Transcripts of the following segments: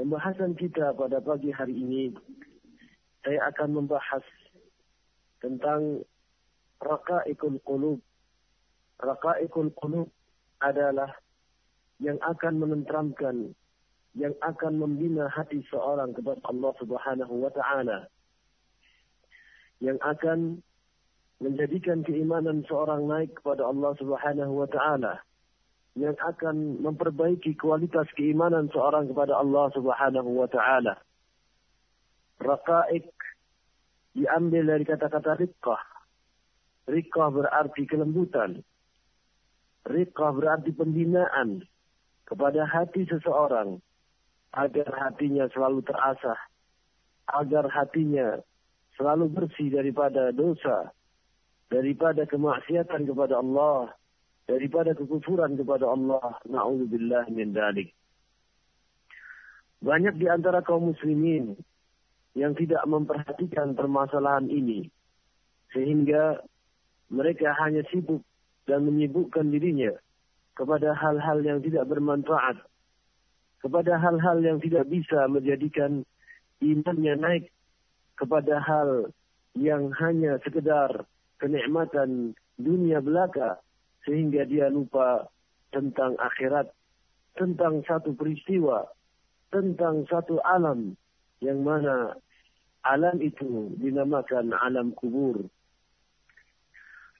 Pembahasan kita pada pagi hari ini, saya akan membahas tentang raqaiqul qulub. Raqaiqul qulub adalah yang akan menenteramkan, yang akan membina hati seorang kepada Allah Subhanahu wa taala. Yang akan menjadikan keimanan seorang naik kepada Allah Subhanahu wa taala yang akan memperbaiki kualitas keimanan seorang kepada Allah Subhanahu wa taala. Raqaik diambil dari kata-kata riqqah. Riqqah berarti kelembutan. Riqqah berarti pembinaan kepada hati seseorang agar hatinya selalu terasah, agar hatinya selalu bersih daripada dosa, daripada kemaksiatan kepada Allah, daripada kekufuran kepada Allah. Na'udzubillah min dalik. Banyak di antara kaum muslimin yang tidak memperhatikan permasalahan ini. Sehingga mereka hanya sibuk dan menyibukkan dirinya kepada hal-hal yang tidak bermanfaat. Kepada hal-hal yang tidak bisa menjadikan imannya naik kepada hal yang hanya sekedar kenikmatan dunia belaka sehingga dia lupa tentang akhirat, tentang satu peristiwa, tentang satu alam yang mana alam itu dinamakan alam kubur.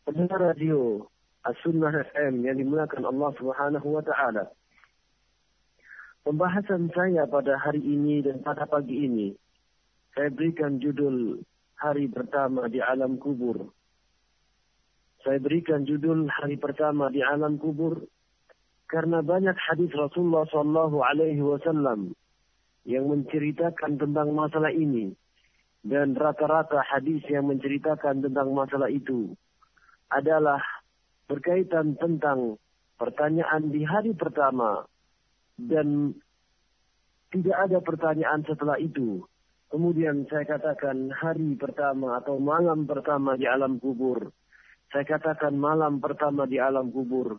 Pendengar radio As-Sunnah FM yang dimulakan Allah Subhanahu wa taala. Pembahasan saya pada hari ini dan pada pagi ini saya berikan judul hari pertama di alam kubur saya berikan judul hari pertama di alam kubur karena banyak hadis Rasulullah Shallallahu Alaihi Wasallam yang menceritakan tentang masalah ini dan rata-rata hadis yang menceritakan tentang masalah itu adalah berkaitan tentang pertanyaan di hari pertama dan tidak ada pertanyaan setelah itu. Kemudian saya katakan hari pertama atau malam pertama di alam kubur saya katakan malam pertama di alam kubur,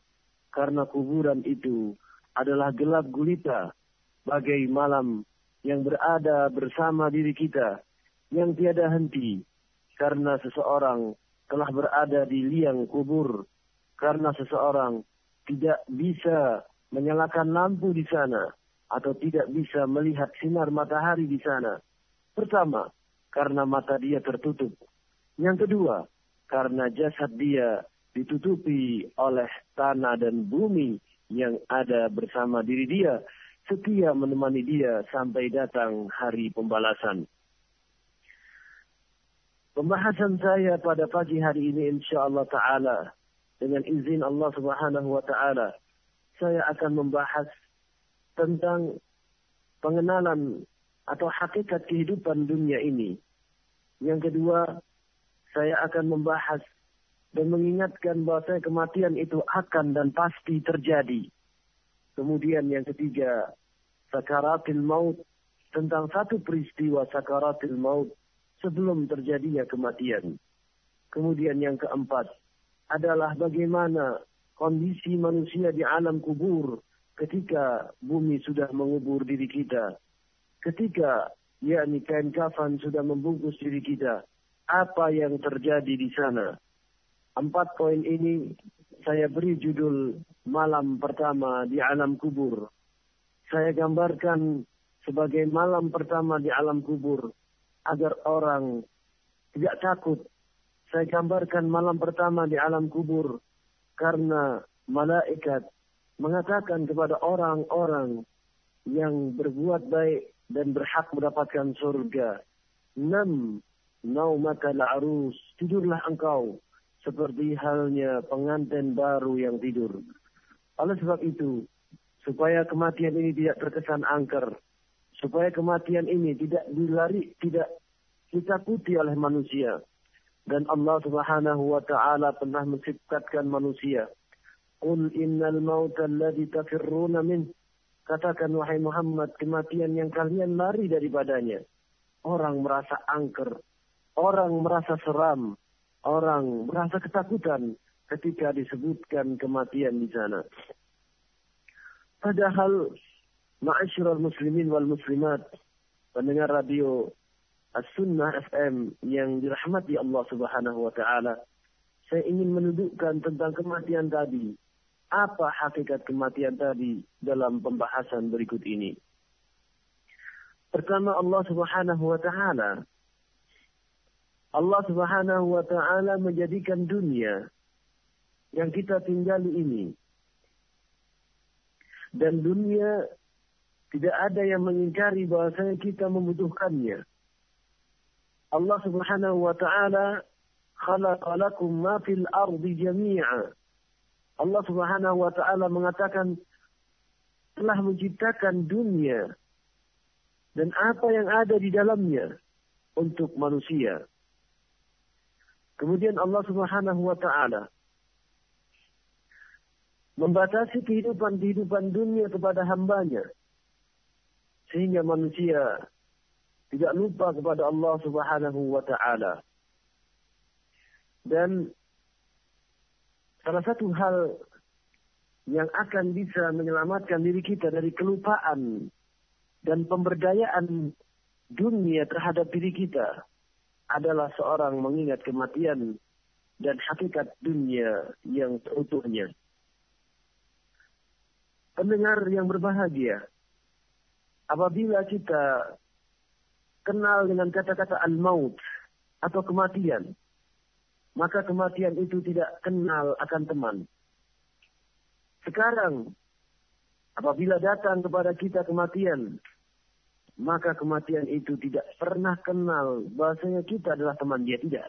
karena kuburan itu adalah gelap gulita, bagai malam yang berada bersama diri kita, yang tiada henti, karena seseorang telah berada di liang kubur, karena seseorang tidak bisa menyalakan lampu di sana, atau tidak bisa melihat sinar matahari di sana. Pertama, karena mata dia tertutup. Yang kedua, karena jasad dia ditutupi oleh tanah dan bumi yang ada bersama diri dia, setia menemani dia sampai datang hari pembalasan. Pembahasan saya pada pagi hari ini insya Allah Ta'ala dengan izin Allah Subhanahu Wa Ta'ala saya akan membahas tentang pengenalan atau hakikat kehidupan dunia ini. Yang kedua, saya akan membahas dan mengingatkan bahwa kematian itu akan dan pasti terjadi. Kemudian yang ketiga, sakaratil maut tentang satu peristiwa sakaratil maut sebelum terjadinya kematian. Kemudian yang keempat adalah bagaimana kondisi manusia di alam kubur ketika bumi sudah mengubur diri kita. Ketika yakni kain kafan sudah membungkus diri kita apa yang terjadi di sana. Empat poin ini saya beri judul malam pertama di alam kubur. Saya gambarkan sebagai malam pertama di alam kubur agar orang tidak takut. Saya gambarkan malam pertama di alam kubur karena malaikat mengatakan kepada orang-orang yang berbuat baik dan berhak mendapatkan surga. Enam naumaka la'arus, tidurlah engkau seperti halnya pengantin baru yang tidur. Oleh sebab itu, supaya kematian ini tidak terkesan angker, supaya kematian ini tidak dilari, tidak ditakuti oleh manusia. Dan Allah Subhanahu wa taala pernah mensifatkan manusia. Qul innal mauta alladhi tafirruna min Katakan wahai Muhammad, kematian yang kalian lari daripadanya. Orang merasa angker, Orang merasa seram, orang merasa ketakutan ketika disebutkan kematian di sana. Padahal Ma'asyiral muslimin wal muslimat, pendengar radio As-Sunnah FM yang dirahmati Allah Subhanahu wa taala. Saya ingin menundukkan tentang kematian tadi. Apa hakikat kematian tadi dalam pembahasan berikut ini? Pertama Allah Subhanahu wa taala Allah Subhanahu wa taala menjadikan dunia yang kita tinggali ini dan dunia tidak ada yang mengingkari bahwasanya kita membutuhkannya. Allah Subhanahu wa taala khalaqa lakum ma fil ardi jami'a. Allah Subhanahu wa taala mengatakan telah menciptakan dunia dan apa yang ada di dalamnya untuk manusia. Kemudian Allah Subhanahu wa taala membatasi kehidupan-kehidupan dunia kepada hambanya sehingga manusia tidak lupa kepada Allah Subhanahu wa taala. Dan salah satu hal yang akan bisa menyelamatkan diri kita dari kelupaan dan pemberdayaan dunia terhadap diri kita adalah seorang mengingat kematian dan hakikat dunia yang seutuhnya. Pendengar yang berbahagia, apabila kita kenal dengan kata-kata al-maut atau kematian, maka kematian itu tidak kenal akan teman. Sekarang, apabila datang kepada kita kematian, maka kematian itu tidak pernah kenal bahasanya kita adalah teman dia tidak.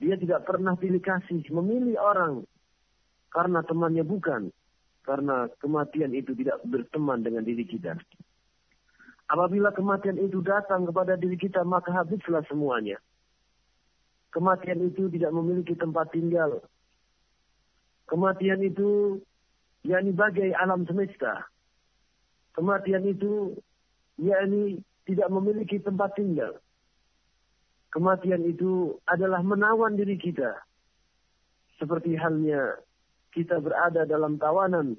Dia tidak pernah pilih kasih, memilih orang karena temannya bukan. Karena kematian itu tidak berteman dengan diri kita. Apabila kematian itu datang kepada diri kita, maka habislah semuanya. Kematian itu tidak memiliki tempat tinggal. Kematian itu yakni bagai alam semesta. Kematian itu yakni tidak memiliki tempat tinggal. Kematian itu adalah menawan diri kita. Seperti halnya kita berada dalam tawanan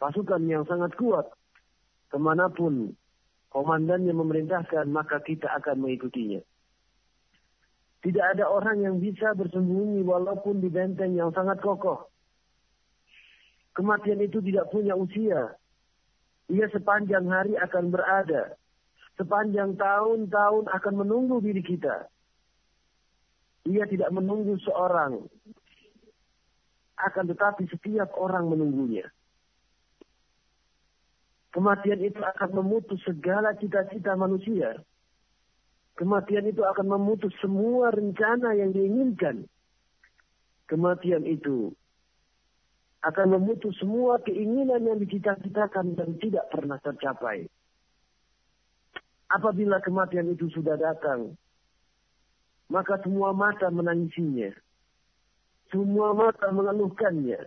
pasukan yang sangat kuat. Ke mana pun komandannya memerintahkan, maka kita akan mengikutinya. Tidak ada orang yang bisa bersembunyi walaupun di benteng yang sangat kokoh. Kematian itu tidak punya usia. Ia sepanjang hari akan berada. Sepanjang tahun-tahun akan menunggu diri kita. Ia tidak menunggu seorang. Akan tetapi setiap orang menunggunya. Kematian itu akan memutus segala cita-cita manusia. Kematian itu akan memutus semua rencana yang diinginkan. Kematian itu akan memutus semua keinginan yang dicita-citakan dan tidak pernah tercapai. Apabila kematian itu sudah datang, maka semua mata menangisinya. Semua mata mengeluhkannya.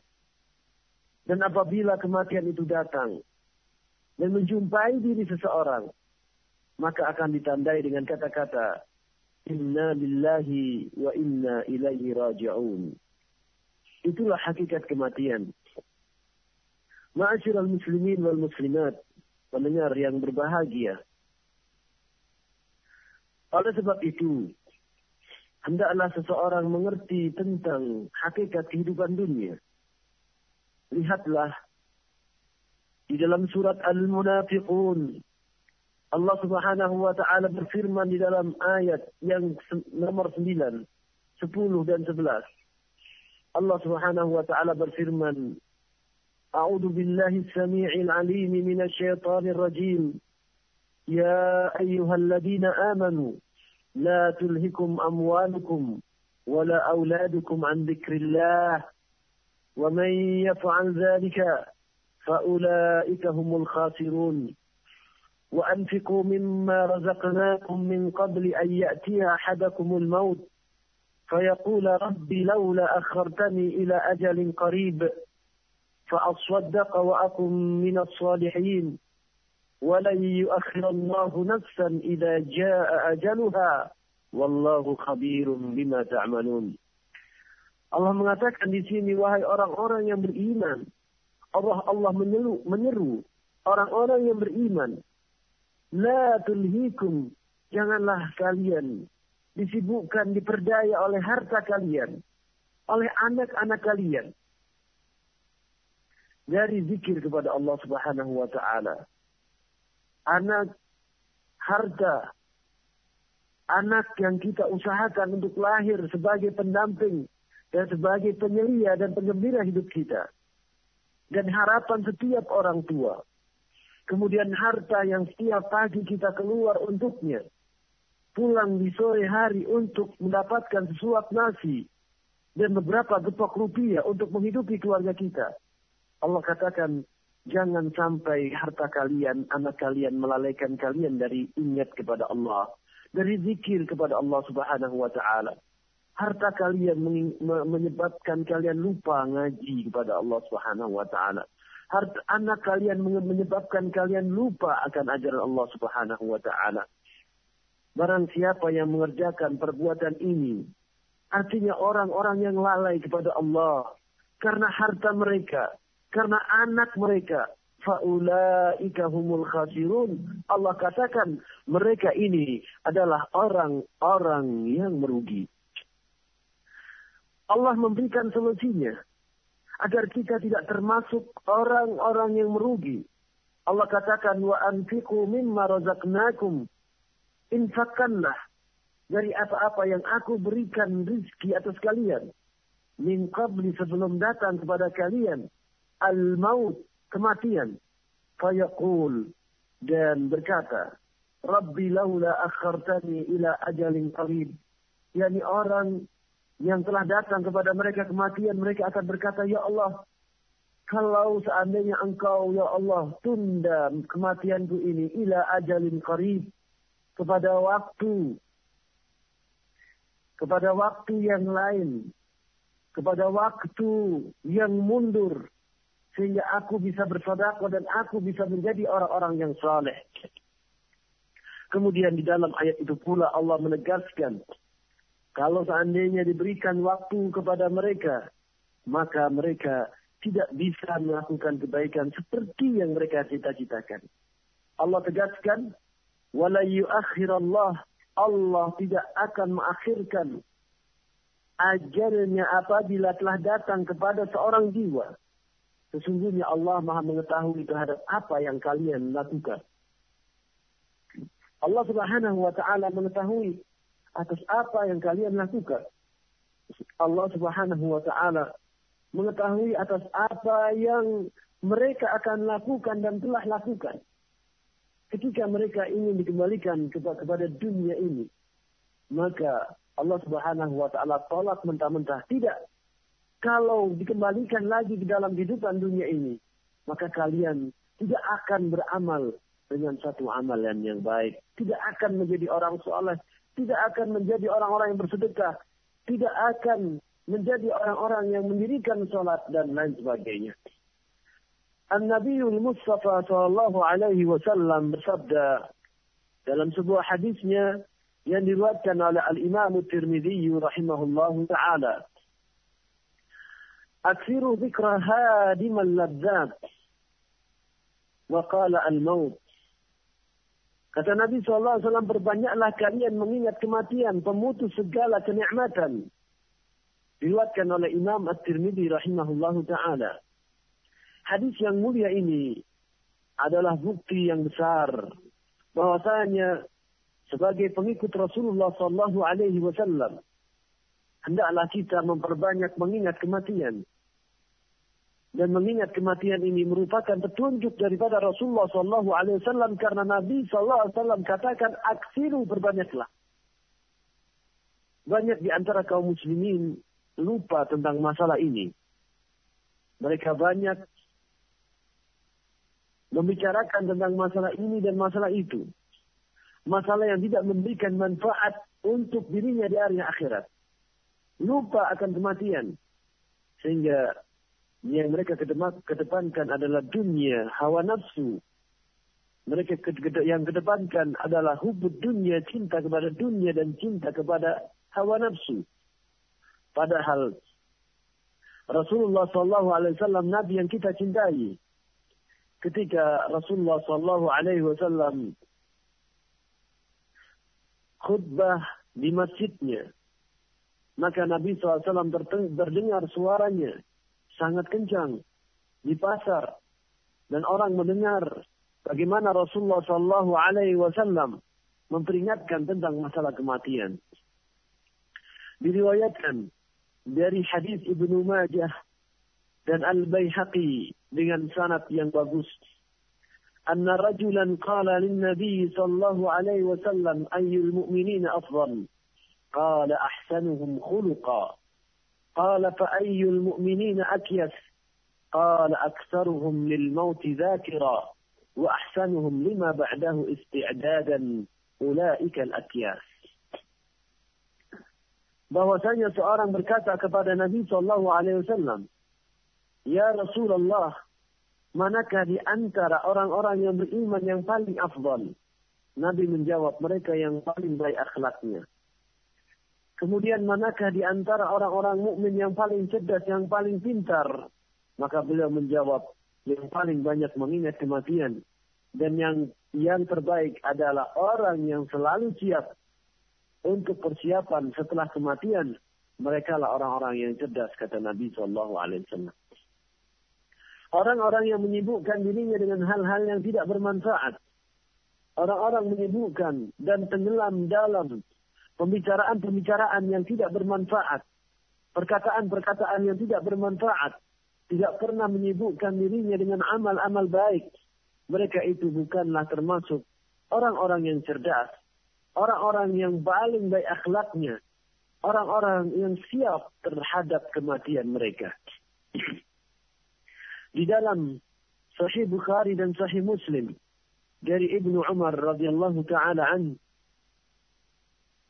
Dan apabila kematian itu datang, dan menjumpai diri seseorang, maka akan ditandai dengan kata-kata Inna lillahi wa inna ilaihi raji'un. Itulah hakikat kematian. Ma'asyiral muslimin wal muslimat, pendengar yang berbahagia. Oleh sebab itu, hendaklah seseorang mengerti tentang hakikat kehidupan dunia. Lihatlah di dalam surat Al-Munafiqun, Allah Subhanahu wa taala berfirman di dalam ayat yang nomor 9, 10 dan 11. Allah Subhanahu wa taala berfirman, أعوذ بالله السميع العليم من الشيطان الرجيم. يا أيها الذين آمنوا لا تلهكم أموالكم ولا أولادكم عن ذكر الله ومن يفعل ذلك فأولئك هم الخاسرون. وأنفقوا مما رزقناكم من قبل أن يأتي أحدكم الموت فيقول ربي لولا أخرتني إلى أجل قريب. فأصدق وأكن من الصالحين ولن يؤخر الله نفسا إذا جاء أجلها والله خبير بما تعملون Allah mengatakan di sini wahai orang-orang yang beriman Allah Allah menyeru, menyeru orang-orang yang beriman. La tulhikum. Janganlah kalian disibukkan, diperdaya oleh harta kalian. Oleh anak-anak kalian. Dari zikir kepada Allah subhanahu wa ta'ala. Anak, harta, anak yang kita usahakan untuk lahir sebagai pendamping dan sebagai penyelia dan penggembira hidup kita. Dan harapan setiap orang tua. Kemudian harta yang setiap pagi kita keluar untuknya. Pulang di sore hari untuk mendapatkan sesuap nasi. Dan beberapa gepok rupiah untuk menghidupi keluarga kita. Allah katakan, jangan sampai harta kalian, anak kalian melalaikan kalian dari ingat kepada Allah. Dari zikir kepada Allah subhanahu wa ta'ala harta kalian menyebabkan kalian lupa ngaji kepada Allah Subhanahu wa taala. Harta anak kalian menyebabkan kalian lupa akan ajaran Allah Subhanahu wa taala. Barang siapa yang mengerjakan perbuatan ini, artinya orang-orang yang lalai kepada Allah karena harta mereka, karena anak mereka, faulaika humul khasirun. Allah katakan mereka ini adalah orang-orang yang merugi. Allah memberikan solusinya agar kita tidak termasuk orang-orang yang merugi. Allah katakan wa anfiqu mimma razaqnakum. Infakkanlah dari apa-apa yang aku berikan rizki atas kalian. Min qabli sebelum datang kepada kalian. Al-maut, kematian. Fayaqul dan berkata, Rabbi laula akhartani ila ajalin qarib. Yani orang yang telah datang kepada mereka kematian, mereka akan berkata, Ya Allah, kalau seandainya engkau, Ya Allah, tunda kematianku ini ila ajalin qarib, kepada waktu, kepada waktu yang lain, kepada waktu yang mundur, sehingga aku bisa bersedekah dan aku bisa menjadi orang-orang yang saleh. Kemudian di dalam ayat itu pula Allah menegaskan kalau seandainya diberikan waktu kepada mereka, maka mereka tidak bisa melakukan kebaikan seperti yang mereka cita-citakan. Allah tegaskan, "Wala yu'akhirallah." Allah tidak akan mengakhirkan ajalnya apabila telah datang kepada seorang jiwa. Sesungguhnya Allah Maha mengetahui terhadap apa yang kalian lakukan. Allah Subhanahu wa taala mengetahui atas apa yang kalian lakukan. Allah Subhanahu wa taala mengetahui atas apa yang mereka akan lakukan dan telah lakukan. Ketika mereka ingin dikembalikan kepada dunia ini, maka Allah Subhanahu wa taala tolak mentah-mentah. Tidak. Kalau dikembalikan lagi ke dalam kehidupan dunia ini, maka kalian tidak akan beramal dengan satu amalan yang baik. Tidak akan menjadi orang soleh tidak akan menjadi orang-orang yang bersedekah, tidak akan menjadi orang-orang yang mendirikan sholat dan lain sebagainya. An-Nabiul Mustafa sallallahu alaihi wasallam bersabda dalam sebuah hadisnya yang diriwayatkan oleh Al-Imam Tirmidzi rahimahullah taala. Dzikra hadimal ladzat wa qala al-maut Kata Nabi SAW, berbanyaklah kalian mengingat kematian, pemutus segala kenikmatan. Diriwatkan oleh Imam At-Tirmidhi rahimahullah ta'ala. Hadis yang mulia ini adalah bukti yang besar bahwasanya sebagai pengikut Rasulullah Sallallahu Alaihi Wasallam hendaklah kita memperbanyak mengingat kematian dan mengingat kematian ini merupakan petunjuk daripada Rasulullah Sallallahu Alaihi Wasallam karena Nabi Sallallahu Alaihi Wasallam katakan aksiru berbanyaklah. Banyak di antara kaum muslimin lupa tentang masalah ini. Mereka banyak membicarakan tentang masalah ini dan masalah itu. Masalah yang tidak memberikan manfaat untuk dirinya di hari akhirat. Lupa akan kematian. Sehingga yang mereka kedepankan adalah dunia, hawa nafsu. Mereka yang kedepankan adalah hubud dunia, cinta kepada dunia dan cinta kepada hawa nafsu. Padahal Rasulullah SAW Nabi yang kita cintai, ketika Rasulullah Wasallam khutbah di masjidnya, maka Nabi SAW terdengar suaranya sangat kencang di pasar dan orang mendengar bagaimana Rasulullah Shallallahu Alaihi Wasallam memperingatkan tentang masalah kematian. Diriwayatkan dari hadis Ibnu Majah dan Al-Baihaqi dengan sanad yang bagus. Anna rajulan qala lin Nabi sallallahu alaihi wasallam ayyul mu'minina afdal? Qala ahsanuhum khuluqa. Fa ayyul mu'minina akyas? قال أكثرهم للموت ذاكرا وأحسنهم لما بعده استعدادا أولئك الأكياس bahwasanya seorang berkata kepada Nabi Shallallahu Alaihi Wasallam, Ya Rasulullah, manakah di antara orang-orang yang beriman yang paling afdal? Nabi menjawab, mereka yang paling baik akhlaknya. Kemudian manakah di antara orang-orang mukmin yang paling cerdas, yang paling pintar? Maka beliau menjawab, yang paling banyak mengingat kematian. Dan yang yang terbaik adalah orang yang selalu siap untuk persiapan setelah kematian. Mereka lah orang-orang yang cerdas, kata Nabi Wasallam. Orang-orang yang menyibukkan dirinya dengan hal-hal yang tidak bermanfaat. Orang-orang menyibukkan dan tenggelam dalam pembicaraan-pembicaraan yang tidak bermanfaat. Perkataan-perkataan yang tidak bermanfaat. Tidak pernah menyibukkan dirinya dengan amal-amal baik. Mereka itu bukanlah termasuk orang-orang yang cerdas. Orang-orang yang paling baik akhlaknya. Orang-orang yang siap terhadap kematian mereka. di dalam Sahih Bukhari dan Sahih Muslim dari Ibnu Umar radhiyallahu taala an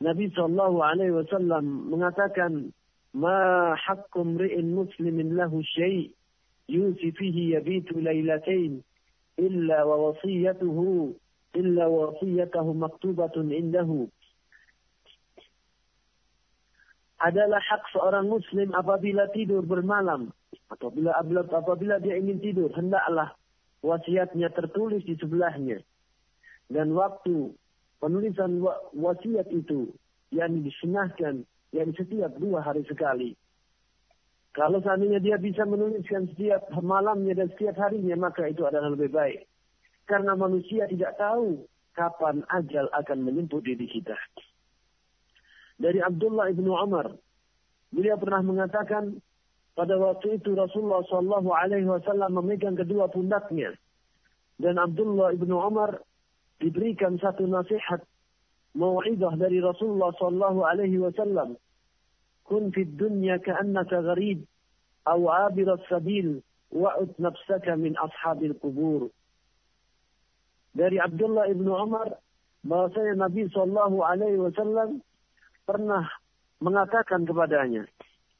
Nabi sallallahu alaihi wasallam mengatakan ma haqqu mri'in muslimin lahu syai' yusi fihi yabitu lailatain illa wa wasiyatuhu illa wasiyatuhu maktubatun indahu adalah hak seorang muslim apabila tidur bermalam Apabila apabila dia ingin tidur, hendaklah wasiatnya tertulis di sebelahnya. Dan waktu penulisan wasiat itu yang disunahkan yang setiap dua hari sekali. Kalau seandainya dia bisa menuliskan setiap malamnya dan setiap harinya, maka itu adalah lebih baik. Karena manusia tidak tahu kapan ajal akan menjemput diri kita. Dari Abdullah ibnu Umar, beliau pernah mengatakan, pada waktu itu Rasulullah Shallallahu Alaihi Wasallam memegang kedua pundaknya dan Abdullah ibnu Umar diberikan satu nasihat mau'idah dari Rasulullah Shallallahu Alaihi Wasallam. Kun fid dunya ka'annaka gharib aw abir sabil wa'ud nafsaka min ashabil kubur. Dari Abdullah ibnu Umar bahwasanya Nabi Shallallahu Alaihi Wasallam pernah mengatakan kepadanya,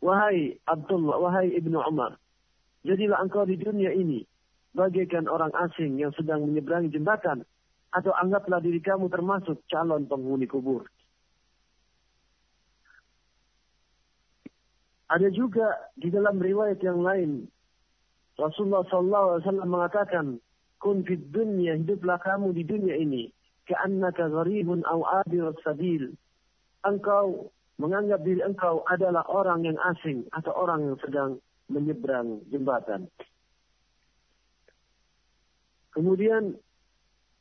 Wahai Abdullah, wahai Ibnu Umar, jadilah engkau di dunia ini bagaikan orang asing yang sedang menyeberangi jembatan, atau anggaplah diri kamu termasuk calon penghuni kubur. Ada juga di dalam riwayat yang lain, Rasulullah SAW mengatakan, Kun fid dunya, hiduplah kamu di dunia ini, keannaka gharibun au abir sabil. Engkau menganggap diri engkau adalah orang yang asing atau orang yang sedang menyeberang jembatan. Kemudian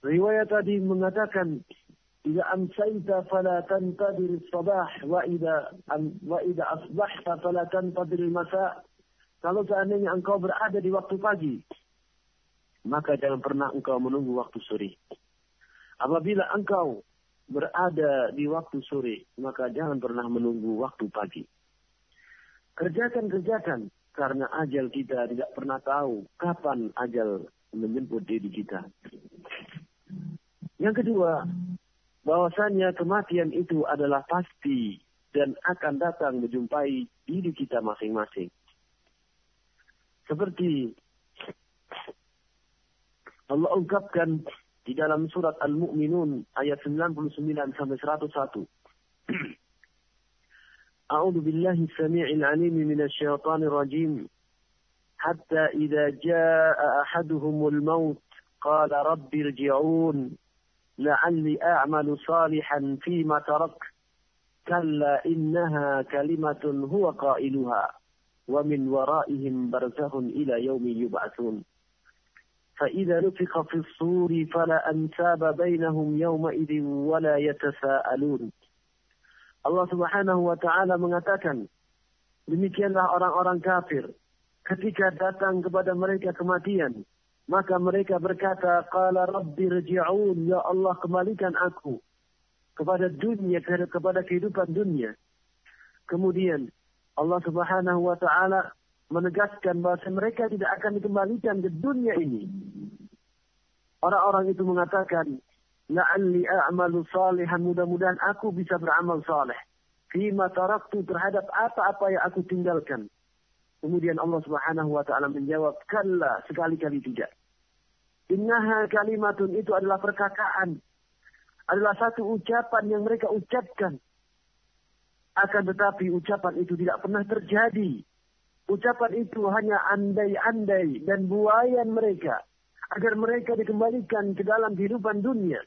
riwayat tadi mengatakan fala tantadir sabah wa idza wa idza asbahta fala tantadir masa kalau seandainya engkau berada di waktu pagi maka jangan pernah engkau menunggu waktu sore apabila engkau berada di waktu sore, maka jangan pernah menunggu waktu pagi. Kerjakan-kerjakan, karena ajal kita tidak pernah tahu kapan ajal menjemput diri kita. Yang kedua, bahwasanya kematian itu adalah pasti dan akan datang menjumpai diri kita masing-masing. Seperti Allah ungkapkan di dalam surat Al-Mu'minun ayat 99 sampai 101. أعوذ بالله السميع العليم من الشيطان الرجيم حتى إذا جاء أحدهم الموت قال رب ارجعون لعلي أعمل صالحا فيما ترك كلا إنها كلمة هو قائلها ومن ورائهم برزخ إلى يوم يبعثون. فإذا نفخ في الصور فلا أنساب بينهم يومئذ ولا يتساءلون. Subhanahu wa taala mengatakan demikianlah orang-orang kafir. Ketika datang kepada mereka kematian maka mereka berkata qala rabbi rji'un ya Allah kembalikan aku kepada dunia kepada kehidupan dunia kemudian Allah Subhanahu wa taala menegaskan bahwa mereka tidak akan dikembalikan ke dunia ini. Orang-orang itu mengatakan, La'alli a'malu salihan, mudah-mudahan aku bisa beramal saleh. Fima taraktu terhadap apa-apa yang aku tinggalkan. Kemudian Allah subhanahu wa ta'ala menjawab, Kalla, sekali-kali tidak. Innaha kalimatun itu adalah perkataan. Adalah satu ucapan yang mereka ucapkan. Akan tetapi ucapan itu tidak pernah terjadi Ucapan itu hanya andai-andai dan buayan mereka. Agar mereka dikembalikan ke dalam kehidupan dunia.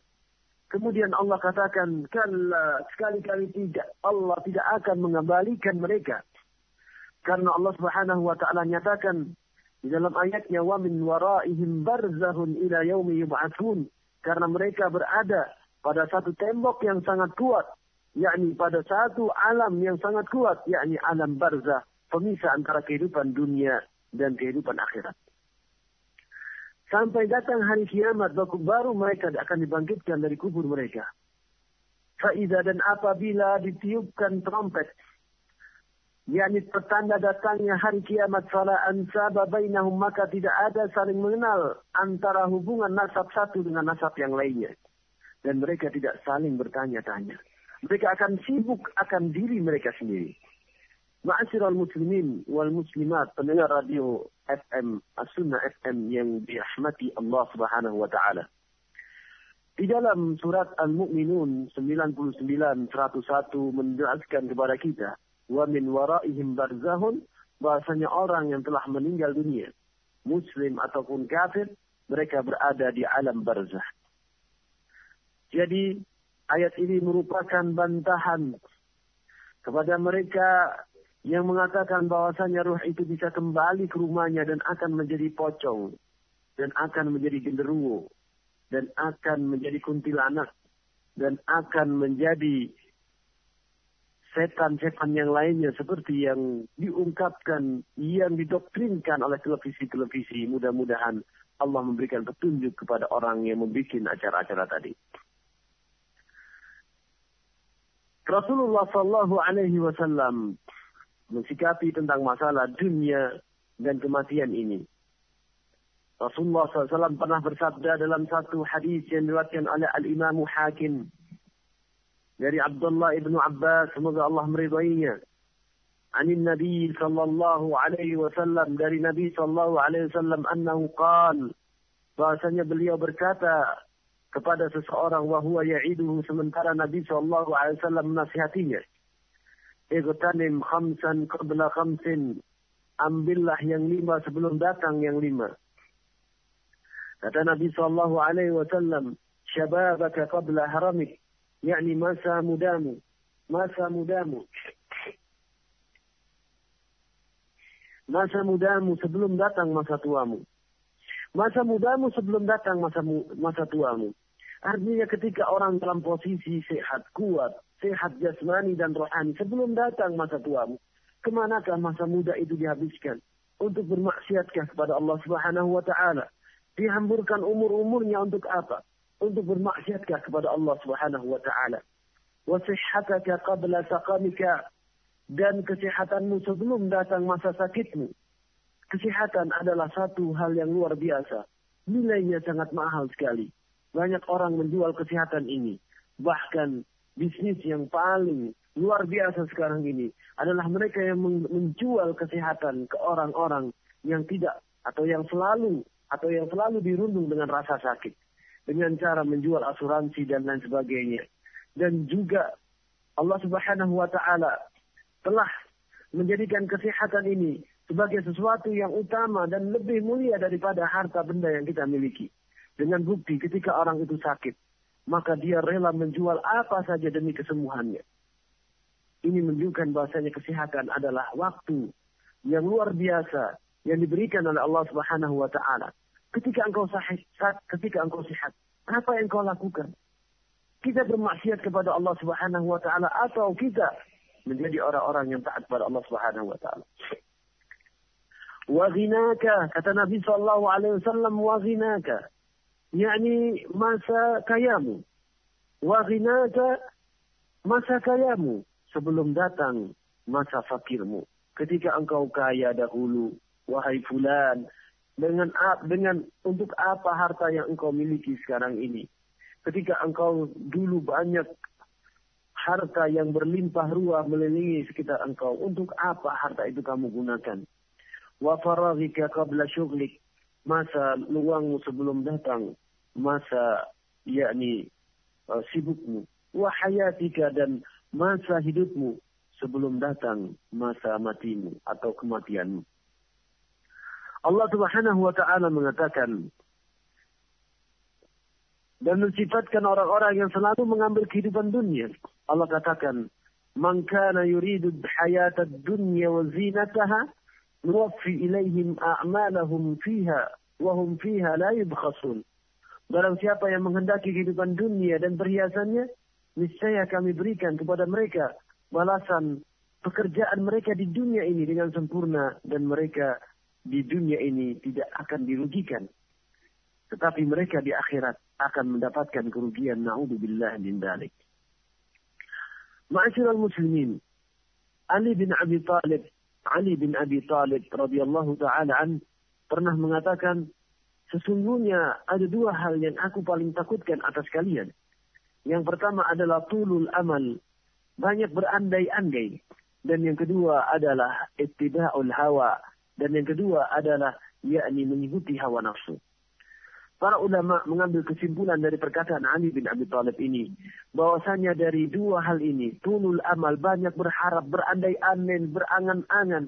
Kemudian Allah katakan, Kalla sekali-kali tidak. Allah tidak akan mengembalikan mereka. Karena Allah subhanahu wa ta'ala nyatakan di dalam ayatnya, Wa min waraihim barzahun ila yaumi yub'atun. Karena mereka berada pada satu tembok yang sangat kuat. yakni pada satu alam yang sangat kuat. yakni alam barzah pemisah antara kehidupan dunia dan kehidupan akhirat. Sampai datang hari kiamat, baru mereka akan dibangkitkan dari kubur mereka. Faidah dan apabila ditiupkan trompet, yakni pertanda datangnya hari kiamat, fala ansaba bainahum, maka tidak ada saling mengenal antara hubungan nasab satu dengan nasab yang lainnya. Dan mereka tidak saling bertanya-tanya. Mereka akan sibuk akan diri mereka sendiri. Ma'asyiral muslimin wal muslimat pendengar radio FM As-Sunnah FM yang dirahmati Allah Subhanahu wa taala. Di dalam surat Al-Mu'minun 99 101 menjelaskan kepada kita wa min waraihim barzahun bahasanya orang yang telah meninggal dunia muslim ataupun kafir mereka berada di alam barzah. Jadi ayat ini merupakan bantahan kepada mereka yang mengatakan bahwasanya ruh itu bisa kembali ke rumahnya dan akan menjadi pocong dan akan menjadi genderuwo dan akan menjadi kuntilanak dan akan menjadi setan-setan yang lainnya seperti yang diungkapkan yang didoktrinkan oleh televisi-televisi mudah-mudahan Allah memberikan petunjuk kepada orang yang membuat acara-acara tadi. Rasulullah Shallallahu Alaihi Wasallam mensikapi tentang masalah dunia dan kematian ini. Rasulullah SAW pernah bersabda dalam satu hadis yang diriwayatkan oleh Al-Imam Hakim dari Abdullah ibnu Abbas semoga Allah meridainya. Anin Nabi sallallahu alaihi wasallam dari Nabi sallallahu alaihi wasallam annahu qal bahasanya beliau berkata kepada seseorang wahwa ya'iduhu sementara Nabi sallallahu alaihi wasallam menasihatinya Iqtanim khamsan qabla khamsin. Ambillah yang lima sebelum datang yang lima. Kata Nabi sallallahu alaihi wasallam, "Syababaka qabla haramik." Yakni masa mudamu. Masa mudamu. Masa mudamu sebelum datang masa tuamu. Masa mudamu sebelum datang masa masa tuamu. Artinya ketika orang dalam posisi sehat, kuat, sehat jasmani dan rohani sebelum datang masa tuamu. Ke manakah masa muda itu dihabiskan? Untuk bermaksiatkah kepada Allah Subhanahu wa taala? Dihamburkan umur-umurnya untuk apa? Untuk bermaksiatkah kepada Allah Subhanahu wa taala? Wa sihhataka qabla saqamika dan kesehatanmu sebelum datang masa sakitmu. Kesehatan adalah satu hal yang luar biasa. Nilainya sangat mahal sekali. Banyak orang menjual kesehatan ini. Bahkan bisnis yang paling luar biasa sekarang ini adalah mereka yang menjual kesehatan ke orang-orang yang tidak atau yang selalu atau yang selalu dirundung dengan rasa sakit dengan cara menjual asuransi dan lain sebagainya dan juga Allah Subhanahu wa taala telah menjadikan kesehatan ini sebagai sesuatu yang utama dan lebih mulia daripada harta benda yang kita miliki. Dengan bukti ketika orang itu sakit, maka dia rela menjual apa saja demi kesembuhannya. Ini menunjukkan bahasanya kesehatan adalah waktu yang luar biasa yang diberikan oleh Allah Subhanahu wa taala. Ketika engkau sahih, ketika engkau sehat, apa yang kau lakukan? Kita bermaksiat kepada Allah Subhanahu wa taala atau kita menjadi orang-orang yang taat kepada Allah Subhanahu wa taala. Wa kata Nabi sallallahu alaihi wasallam wa yakni masa kayamu. Wa ghinaka masa kayamu sebelum datang masa fakirmu. Ketika engkau kaya dahulu, wahai fulan, dengan dengan untuk apa harta yang engkau miliki sekarang ini? Ketika engkau dulu banyak harta yang berlimpah ruah melilingi sekitar engkau, untuk apa harta itu kamu gunakan? Wa faraghika qabla syughlik. Masa luangmu sebelum datang masa yakni uh, sibukmu. Wa hayatika dan masa hidupmu sebelum datang masa matimu atau kematianmu. Allah Subhanahu wa taala mengatakan dan mensifatkan orang-orang yang selalu mengambil kehidupan dunia. Allah katakan, "Man kana yuridu hayata dunya wa zinataha, nuwaffi ilaihim a'malahum fiha wa hum fiha la yubkhasun." Barang siapa yang menghendaki kehidupan dunia dan perhiasannya, niscaya kami berikan kepada mereka balasan pekerjaan mereka di dunia ini dengan sempurna dan mereka di dunia ini tidak akan dirugikan. Tetapi mereka di akhirat akan mendapatkan kerugian. Na'udzubillah min dalik. Ma'asyiral muslimin. Ali bin Abi Talib, Ali bin Abi Talib radhiyallahu taala an pernah mengatakan sesungguhnya ada dua hal yang aku paling takutkan atas kalian. Yang pertama adalah tulul amal, banyak berandai-andai. Dan yang kedua adalah ittiba'ul hawa, dan yang kedua adalah yakni mengikuti hawa nafsu. Para ulama mengambil kesimpulan dari perkataan Ali bin Abi Thalib ini bahwasanya dari dua hal ini tulul amal banyak berharap berandai-andai berangan-angan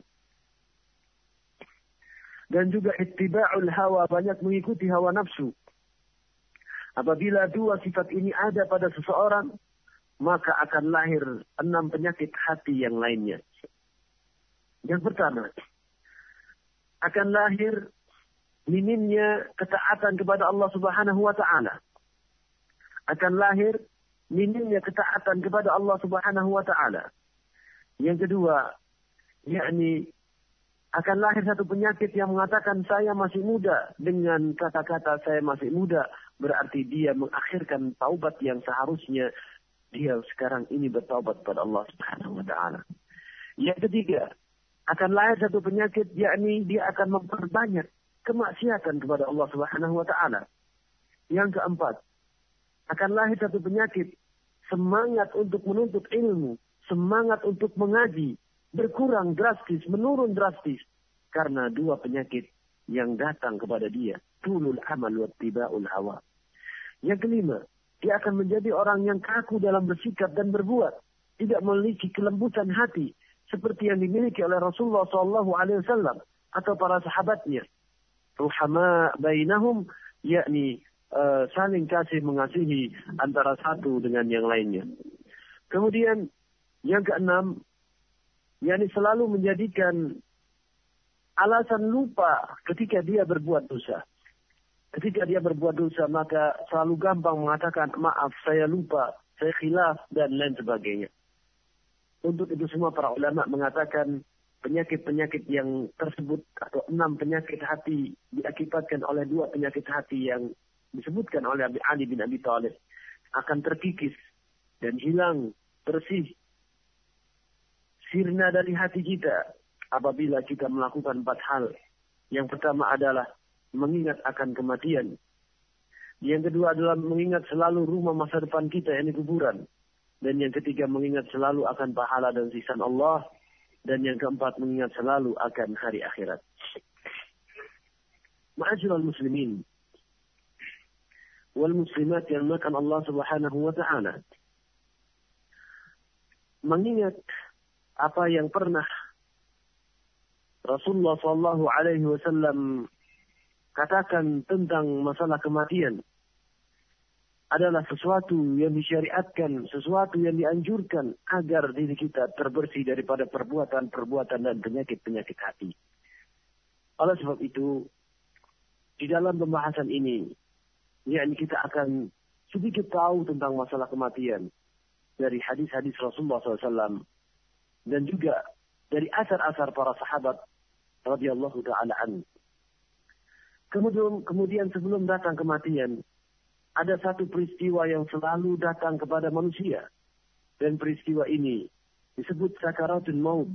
dan juga ittiba'ul hawa banyak mengikuti hawa nafsu. Apabila dua sifat ini ada pada seseorang, maka akan lahir enam penyakit hati yang lainnya. Yang pertama, akan lahir minimnya ketaatan kepada Allah Subhanahu wa taala. Akan lahir minimnya ketaatan kepada Allah Subhanahu wa taala. Yang kedua, yakni akan lahir satu penyakit yang mengatakan saya masih muda dengan kata-kata saya masih muda berarti dia mengakhirkan taubat yang seharusnya dia sekarang ini bertaubat pada Allah Subhanahu wa taala. Yang ketiga, akan lahir satu penyakit yakni dia akan memperbanyak kemaksiatan kepada Allah Subhanahu wa taala. Yang keempat, akan lahir satu penyakit semangat untuk menuntut ilmu, semangat untuk mengaji berkurang drastis, menurun drastis karena dua penyakit yang datang kepada dia, tulul amal wa tibaul hawa. Yang kelima, dia akan menjadi orang yang kaku dalam bersikap dan berbuat, tidak memiliki kelembutan hati, seperti yang dimiliki oleh Rasulullah SAW atau para sahabatnya. Ruhama bainahum yakni uh, saling kasih mengasihi antara satu dengan yang lainnya. Kemudian yang keenam, yakni selalu menjadikan alasan lupa ketika dia berbuat dosa. Ketika dia berbuat dosa, maka selalu gampang mengatakan, maaf, saya lupa, saya khilaf, dan lain sebagainya. Untuk itu semua para ulama mengatakan penyakit-penyakit yang tersebut atau enam penyakit hati diakibatkan oleh dua penyakit hati yang disebutkan oleh Ali bin Abi Thalib akan terkikis dan hilang bersih sirna dari hati kita apabila kita melakukan empat hal. Yang pertama adalah mengingat akan kematian. Yang kedua adalah mengingat selalu rumah masa depan kita, yang kuburan. Dan yang ketiga mengingat selalu akan pahala dan sisan Allah. Dan yang keempat mengingat selalu akan hari akhirat. Ma'ajiral muslimin. Wal muslimat yang makan Allah subhanahu wa ta'ala. Mengingat apa yang pernah Rasulullah Shallallahu Alaihi Wasallam katakan tentang masalah kematian adalah sesuatu yang disyariatkan, sesuatu yang dianjurkan agar diri kita terbersih daripada perbuatan-perbuatan dan penyakit-penyakit hati. Oleh sebab itu, di dalam pembahasan ini, yakni kita akan sedikit tahu tentang masalah kematian dari hadis-hadis Rasulullah SAW dan juga dari asar-asar para sahabat radhiyallahu taala an. Kemudian, kemudian sebelum datang kematian, ada satu peristiwa yang selalu datang kepada manusia. Dan peristiwa ini disebut sakaratul maut.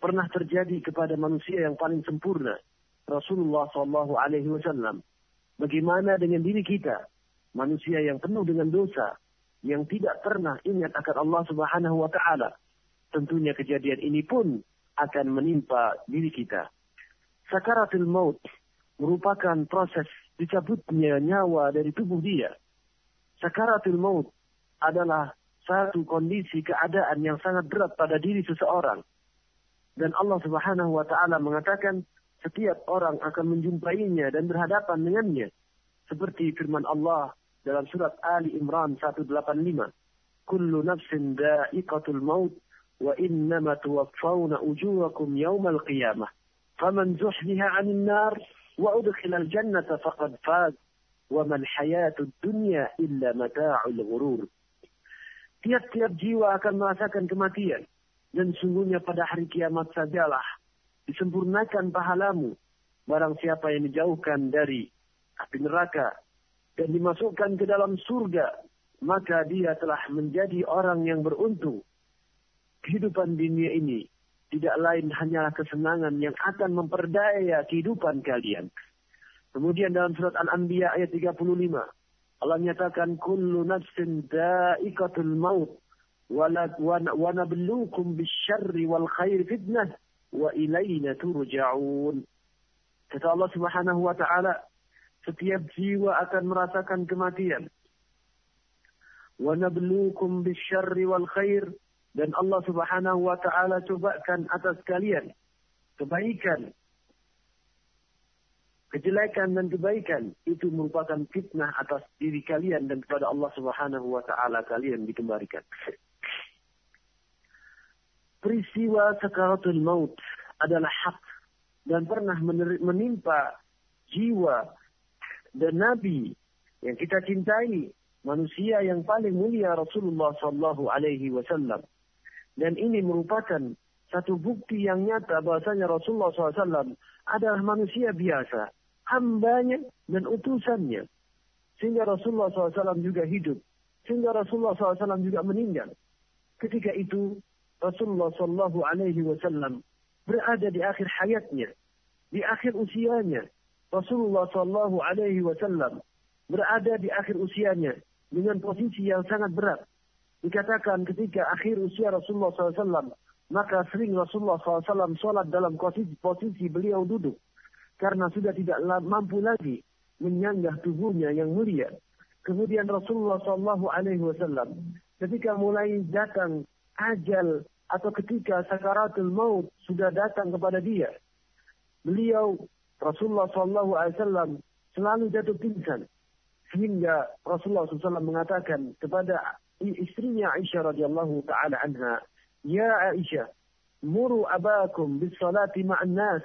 Pernah terjadi kepada manusia yang paling sempurna. Rasulullah Shallallahu Alaihi Wasallam. Bagaimana dengan diri kita? Manusia yang penuh dengan dosa. Yang tidak pernah ingat akan Allah Subhanahu Wa Taala. Tentunya kejadian ini pun akan menimpa diri kita. Sakaratul maut merupakan proses dicabutnya nyawa dari tubuh dia. Sakaratul maut adalah satu kondisi keadaan yang sangat berat pada diri seseorang. Dan Allah Subhanahu wa taala mengatakan setiap orang akan menjumpainya dan berhadapan dengannya. Seperti firman Allah dalam surat Ali Imran 185. Kullu nafsin da'iqatul maut wa innama tuwaffawna ujurakum yawmal qiyamah. Faman zuhliha 'anil nar wa udkhilal jannata faqad faz wa man illa mata'ul. Tiap-tiap jiwa akan merasakan kematian. Dan sungguhnya pada hari kiamat sajalah disempurnakan pahalamu. Barang siapa yang dijauhkan dari api neraka dan dimasukkan ke dalam surga maka dia telah menjadi orang yang beruntung. Kehidupan dunia ini tidak lain hanyalah kesenangan yang akan memperdaya kehidupan kalian. Kemudian dalam surat Al-Anbiya ayat 35, Allah menyatakan kullu nafsin da'iqatul maut wa nabluukum bisyarri wal khair fitnah wa ilayna turja'un. Kata Allah Subhanahu wa taala, setiap jiwa akan merasakan kematian. Wa nabluukum bisyarri wal khair dan Allah Subhanahu wa taala cobakan atas kalian kebaikan kejelekan dan kebaikan itu merupakan fitnah atas diri kalian dan kepada Allah Subhanahu wa taala kalian dikembalikan. Peristiwa sakaratul maut adalah hak dan pernah menimpa jiwa dan nabi yang kita cintai, manusia yang paling mulia Rasulullah sallallahu alaihi wasallam. Dan ini merupakan satu bukti yang nyata bahasanya Rasulullah SAW adalah manusia biasa, hambanya dan utusannya. Sehingga Rasulullah SAW juga hidup. Sehingga Rasulullah SAW juga meninggal. Ketika itu Rasulullah SAW berada di akhir hayatnya, di akhir usianya. Rasulullah SAW berada di akhir usianya dengan posisi yang sangat berat. Dikatakan ketika akhir usia Rasulullah SAW, maka sering Rasulullah SAW sholat dalam posisi, posisi beliau duduk. Karena sudah tidak mampu lagi menyanggah tubuhnya yang mulia. Kemudian Rasulullah SAW ketika mulai datang ajal atau ketika sakaratul maut sudah datang kepada dia. Beliau Rasulullah SAW selalu jatuh pingsan. Sehingga Rasulullah SAW mengatakan kepada istrinya Aisyah radhiyallahu taala anha, "Ya Aisyah, muru abakum bis salati ma'an nas."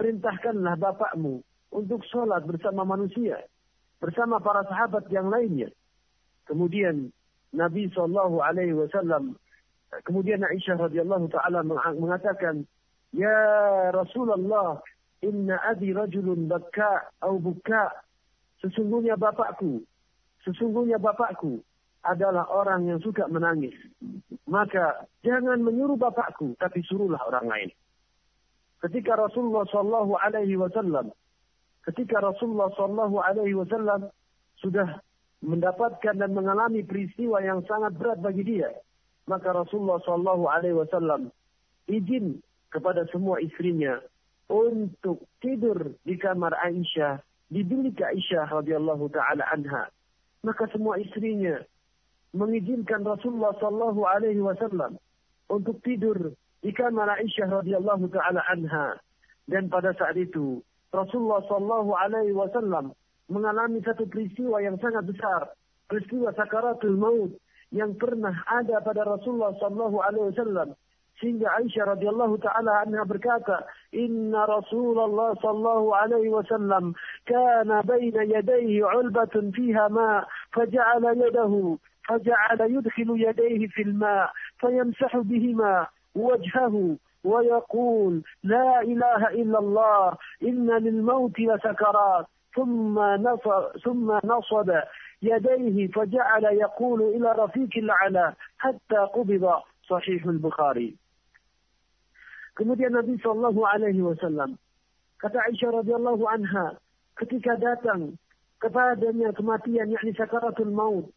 Perintahkanlah bapakmu untuk sholat bersama manusia, bersama para sahabat yang lainnya. Kemudian Nabi Shallallahu Alaihi Wasallam, kemudian Aisyah radhiyallahu taala mengatakan, Ya Rasulullah, inna abi rajulun bakka atau buka. Sesungguhnya bapakku, sesungguhnya bapakku adalah orang yang suka menangis. Maka jangan menyuruh bapakku, tapi suruhlah orang lain. Ketika Rasulullah Shallallahu Alaihi Wasallam, ketika Rasulullah Shallallahu Alaihi Wasallam sudah mendapatkan dan mengalami peristiwa yang sangat berat bagi dia, maka Rasulullah Shallallahu Alaihi Wasallam izin kepada semua istrinya untuk tidur di kamar Aisyah, di bilik Aisyah radhiyallahu taala anha. Maka semua istrinya mengizinkan Rasulullah Sallallahu Alaihi Wasallam untuk tidur di kamar Aisyah radhiyallahu taala anha. Dan pada saat itu Rasulullah Shallallahu Alaihi Wasallam mengalami satu peristiwa yang sangat besar, peristiwa sakaratul maut yang pernah ada pada Rasulullah Shallallahu Alaihi Wasallam sehingga Aisyah radhiyallahu taala anha berkata, "Inna Rasulullah sallallahu alaihi wasallam kana baina yadayhi 'ulbatun fiha ma, faja'ala yadahu فجعل يدخل يديه في الماء فيمسح بهما وجهه ويقول لا إله إلا الله إن للموت لسكرات ثم نصب, ثم نصب يديه فجعل يقول إلى رفيق الأعلى حتى قبض. صحيح البخاري. Kemudian Nabi Shallallahu Alaihi Wasallam kata Aisyah radhiyallahu anha ketika datang kepadanya kematian yakni sakaratul maut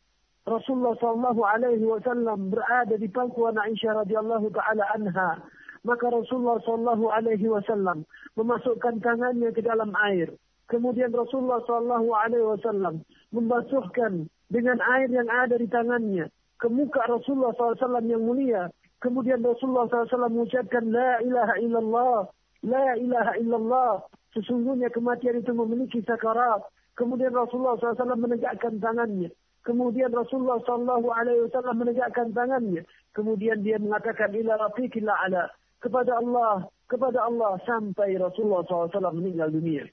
Rasulullah Shallallahu Alaihi Wasallam berada di pangkuan Aisyah radhiyallahu taala anha. Maka Rasulullah Shallallahu Alaihi Wasallam memasukkan tangannya ke dalam air. Kemudian Rasulullah Shallallahu Alaihi Wasallam membasuhkan dengan air yang ada di tangannya ke muka Rasulullah SAW yang mulia. Kemudian Rasulullah SAW mengucapkan La ilaha illallah, La ilaha illallah. Sesungguhnya kematian itu memiliki sakarat. Kemudian Rasulullah SAW menegakkan tangannya Kemudian Rasulullah Shallallahu Alaihi Wasallam menegakkan tangannya. Kemudian dia mengatakan ila rafiqillah ala kepada Allah, kepada Allah sampai Rasulullah SAW meninggal dunia.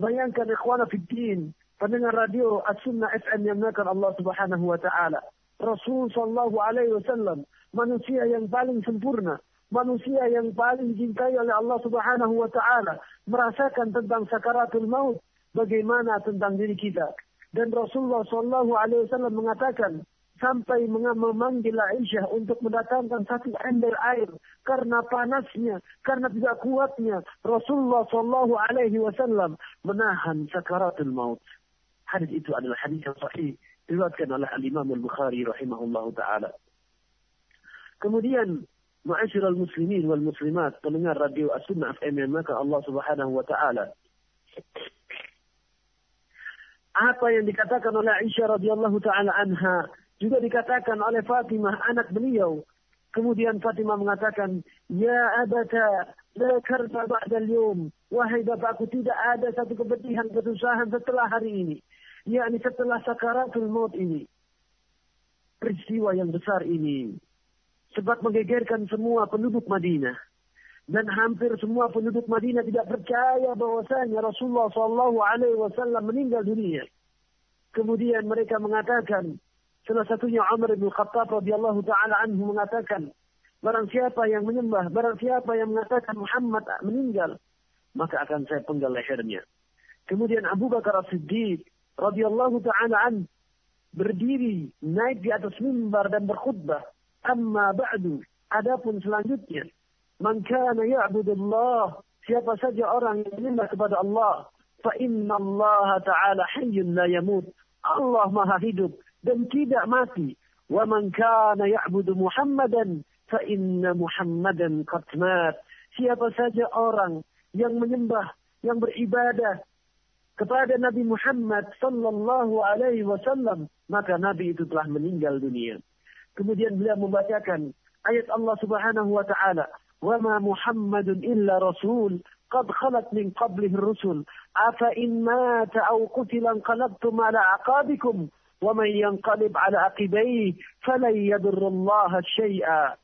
Bayangkan ikhwana fiddin, pendengar radio As-Sunnah FM yang menakan Allah Subhanahu wa taala. Rasul sallallahu alaihi wasallam, manusia yang paling sempurna, manusia yang paling dicintai oleh Allah Subhanahu wa taala, merasakan tentang sakaratul maut, bagaimana tentang diri kita. Dan Rasulullah Shallallahu Alaihi Wasallam mengatakan sampai memanggil Aisyah untuk mendatangkan satu ember air karena panasnya, karena tidak kuatnya Rasulullah Shallallahu Alaihi Wasallam menahan sakaratul maut. Hadis itu adalah hadis yang sahih diriwayatkan oleh Al Imam Al Bukhari rahimahullah taala. Kemudian Ma'asyiral muslimin wal muslimat pendengar radio As-Sunnah FM maka Allah Subhanahu wa taala apa yang dikatakan oleh Aisyah radhiyallahu taala anha juga dikatakan oleh Fatimah anak beliau. Kemudian Fatimah mengatakan, "Ya abata, la karba ba'da al-yawm." Wahai bapakku, tidak ada satu kepedihan, kesusahan setelah hari ini. yakni setelah sakaratul maut ini. Peristiwa yang besar ini sebab menggegerkan semua penduduk Madinah dan hampir semua penduduk Madinah tidak percaya bahwasanya Rasulullah Shallallahu Alaihi Wasallam meninggal dunia. Kemudian mereka mengatakan, salah satunya Umar bin Khattab radhiyallahu taala anhu mengatakan, barang siapa yang menyembah, barang siapa yang mengatakan Muhammad meninggal, maka akan saya penggal lehernya. Kemudian Abu Bakar As-Siddiq radhiyallahu taala an berdiri naik di atas mimbar dan berkhutbah. Amma ba'du, adapun selanjutnya Man kana ya'budullah. Siapa saja orang yang menyembah kepada Allah. Fa inna Allah ta'ala hayyun la yamut. Allah maha hidup dan tidak mati. Wa man kana ya'budu Muhammadan. Fa inna Muhammadan qad mat. Siapa saja orang yang menyembah, yang beribadah kepada Nabi Muhammad sallallahu alaihi wasallam, maka Nabi itu telah meninggal dunia. Kemudian beliau membacakan ayat Allah Subhanahu wa taala, وما محمد إلا رسول قد خلت من قبله الرسل أفإن مات أو قتل انقلبتم على أعقابكم ومن ينقلب على عقبيه فلن يضر الله شيئا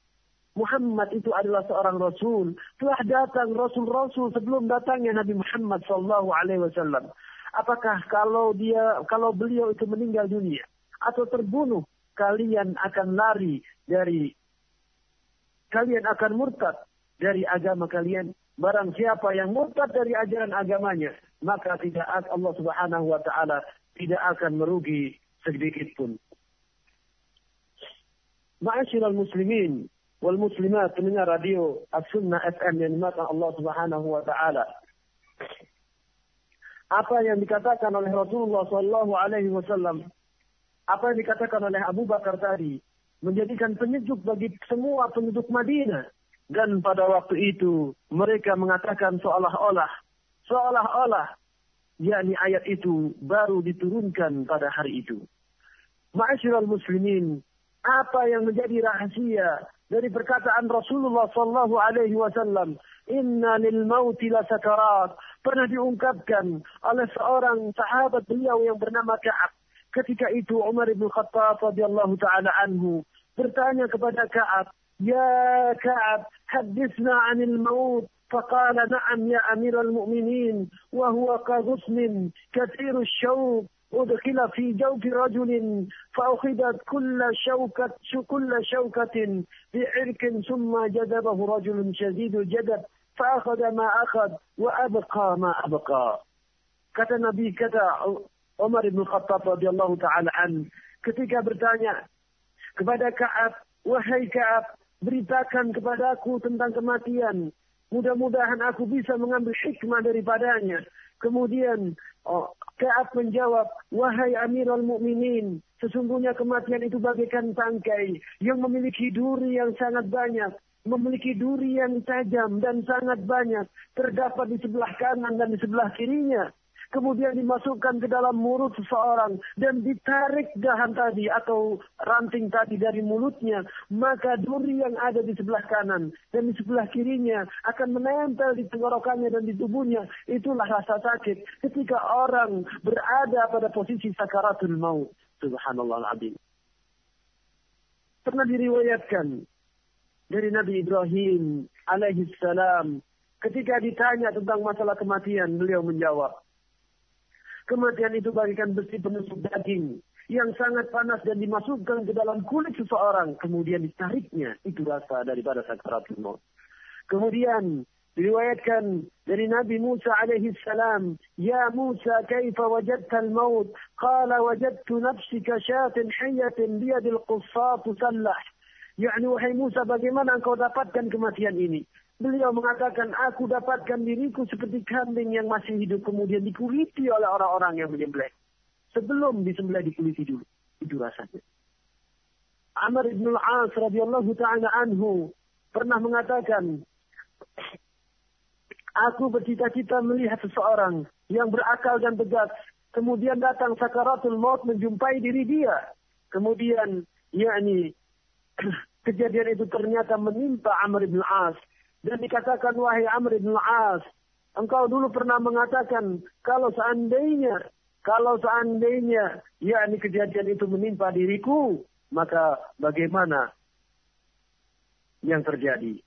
Muhammad itu adalah seorang rasul. Telah datang rasul-rasul sebelum datangnya Nabi Muhammad sallallahu alaihi wasallam. Apakah kalau dia kalau beliau itu meninggal dunia atau terbunuh, kalian akan lari dari kalian akan murtad dari agama kalian. Barang siapa yang murtad dari ajaran agamanya, maka tidak Allah Subhanahu wa taala tidak akan merugi sedikit pun. Ma'asyiral muslimin wal muslimat pendengar radio As-Sunnah FM yang dimakan Allah Subhanahu wa taala. Apa yang dikatakan oleh Rasulullah sallallahu alaihi wasallam, apa yang dikatakan oleh Abu Bakar tadi, menjadikan penyejuk bagi semua penduduk Madinah. Dan pada waktu itu mereka mengatakan seolah-olah, seolah-olah, yakni ayat itu baru diturunkan pada hari itu. Ma'asyiral muslimin, apa yang menjadi rahasia dari perkataan Rasulullah sallallahu alaihi wasallam inna lil mauti la sakarat. Pernah diungkapkan oleh seorang sahabat beliau yang bernama Ka'ab. Ketika itu Umar bin Khattab radhiyallahu taala anhu bertanya kepada Ka'ab, "Ya Ka'ab, hadithna 'anil maut." فقال نعم يا أمير المؤمنين وهو كغصن كثير الشوق أدخل في جوف رجل فأخذت كل شوكة كل شوكة بعرك ثم جذبه رجل شديد الجذب فأخذ ما أخذ وأبقى ما أبقى kata Nabi kata Umar bin Khattab radhiyallahu taala an ketika bertanya kepada Ka'ab wahai Ka'ab beritakan kepadaku tentang kematian Mudah-mudahan aku bisa mengambil hikmah daripadanya. Kemudian oh, Ka'ab menjawab, Wahai Amirul Mukminin, sesungguhnya kematian itu bagaikan tangkai yang memiliki duri yang sangat banyak memiliki duri yang tajam dan sangat banyak terdapat di sebelah kanan dan di sebelah kirinya kemudian dimasukkan ke dalam mulut seseorang dan ditarik dahan tadi atau ranting tadi dari mulutnya, maka duri yang ada di sebelah kanan dan di sebelah kirinya akan menempel di tenggorokannya dan di tubuhnya. Itulah rasa sakit ketika orang berada pada posisi sakaratul maut. Subhanallah al-Azim. Pernah diriwayatkan dari Nabi Ibrahim alaihi salam ketika ditanya tentang masalah kematian beliau menjawab Kematian itu bagikan besi penusuk daging yang sangat panas dan dimasukkan ke dalam kulit seseorang. Kemudian ditariknya. Itu rasa daripada sakaratul maut. Kemudian diriwayatkan dari Nabi Musa alaihi salam, "Ya Musa, kaifa wajadta al-maut?" Qala wajadtu nafsi kashatin hayatin biyadil qussat tusallah. Yani wahai Musa, bagaimana engkau dapatkan kematian ini? Beliau mengatakan, aku dapatkan diriku seperti kambing yang masih hidup kemudian dikuliti oleh orang-orang yang menyembelih. Sebelum disembelih dikuliti dulu. Itu rasanya. Amr ibn al-As radhiyallahu ta'ala anhu pernah mengatakan, Aku bercita-cita melihat seseorang yang berakal dan tegas. Kemudian datang sakaratul maut menjumpai diri dia. Kemudian, yakni kejadian itu ternyata menimpa Amr ibn al-As dan dikatakan, wahai Amr bin As, engkau dulu pernah mengatakan, kalau seandainya, kalau seandainya, yakni kejadian itu menimpa diriku, maka bagaimana yang terjadi?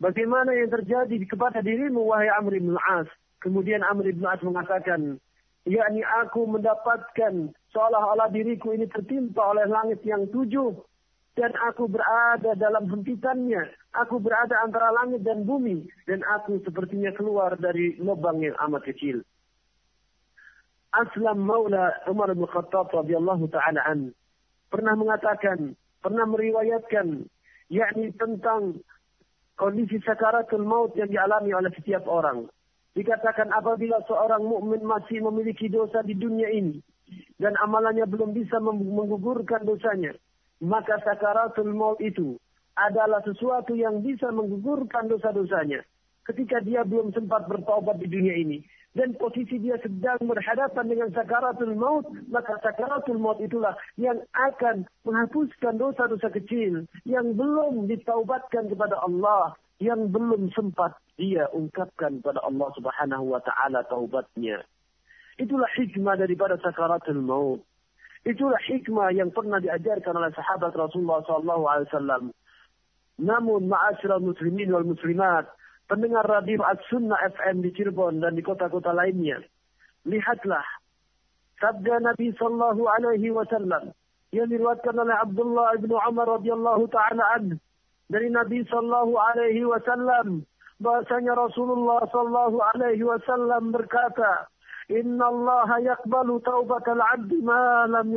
Bagaimana yang terjadi kepada dirimu, wahai Amr bin As? Kemudian Amr bin As mengatakan, yakni aku mendapatkan seolah-olah diriku ini tertimpa oleh langit yang tujuh dan aku berada dalam hempitannya. Aku berada antara langit dan bumi dan aku sepertinya keluar dari lubang yang amat kecil. Aslam Maula Umar bin Khattab radhiyallahu taala an pernah mengatakan, pernah meriwayatkan yakni tentang kondisi sakaratul maut yang dialami oleh setiap orang. Dikatakan apabila seorang mukmin masih memiliki dosa di dunia ini dan amalannya belum bisa menggugurkan dosanya, maka sakaratul maut itu adalah sesuatu yang bisa menggugurkan dosa-dosanya ketika dia belum sempat bertobat di dunia ini. Dan posisi dia sedang berhadapan dengan sakaratul maut maka sakaratul maut itulah yang akan menghapuskan dosa-dosa kecil yang belum ditaubatkan kepada Allah yang belum sempat dia ungkapkan kepada Allah Subhanahu wa taala taubatnya. Itulah hikmah daripada sakaratul maut. Itulah hikmah yang pernah diajarkan oleh sahabat Rasulullah SAW. Namun ma'asyiral muslimin wal muslimat, pendengar radio As-Sunnah FM di Cirebon dan di kota-kota lainnya, lihatlah sabda Nabi sallallahu alaihi wasallam yang diriwayatkan oleh Abdullah bin Umar radhiyallahu taala an dari Nabi sallallahu alaihi wasallam bahasanya Rasulullah sallallahu alaihi wasallam berkata Inna Allah yakbalu taubatal abdi ma lam.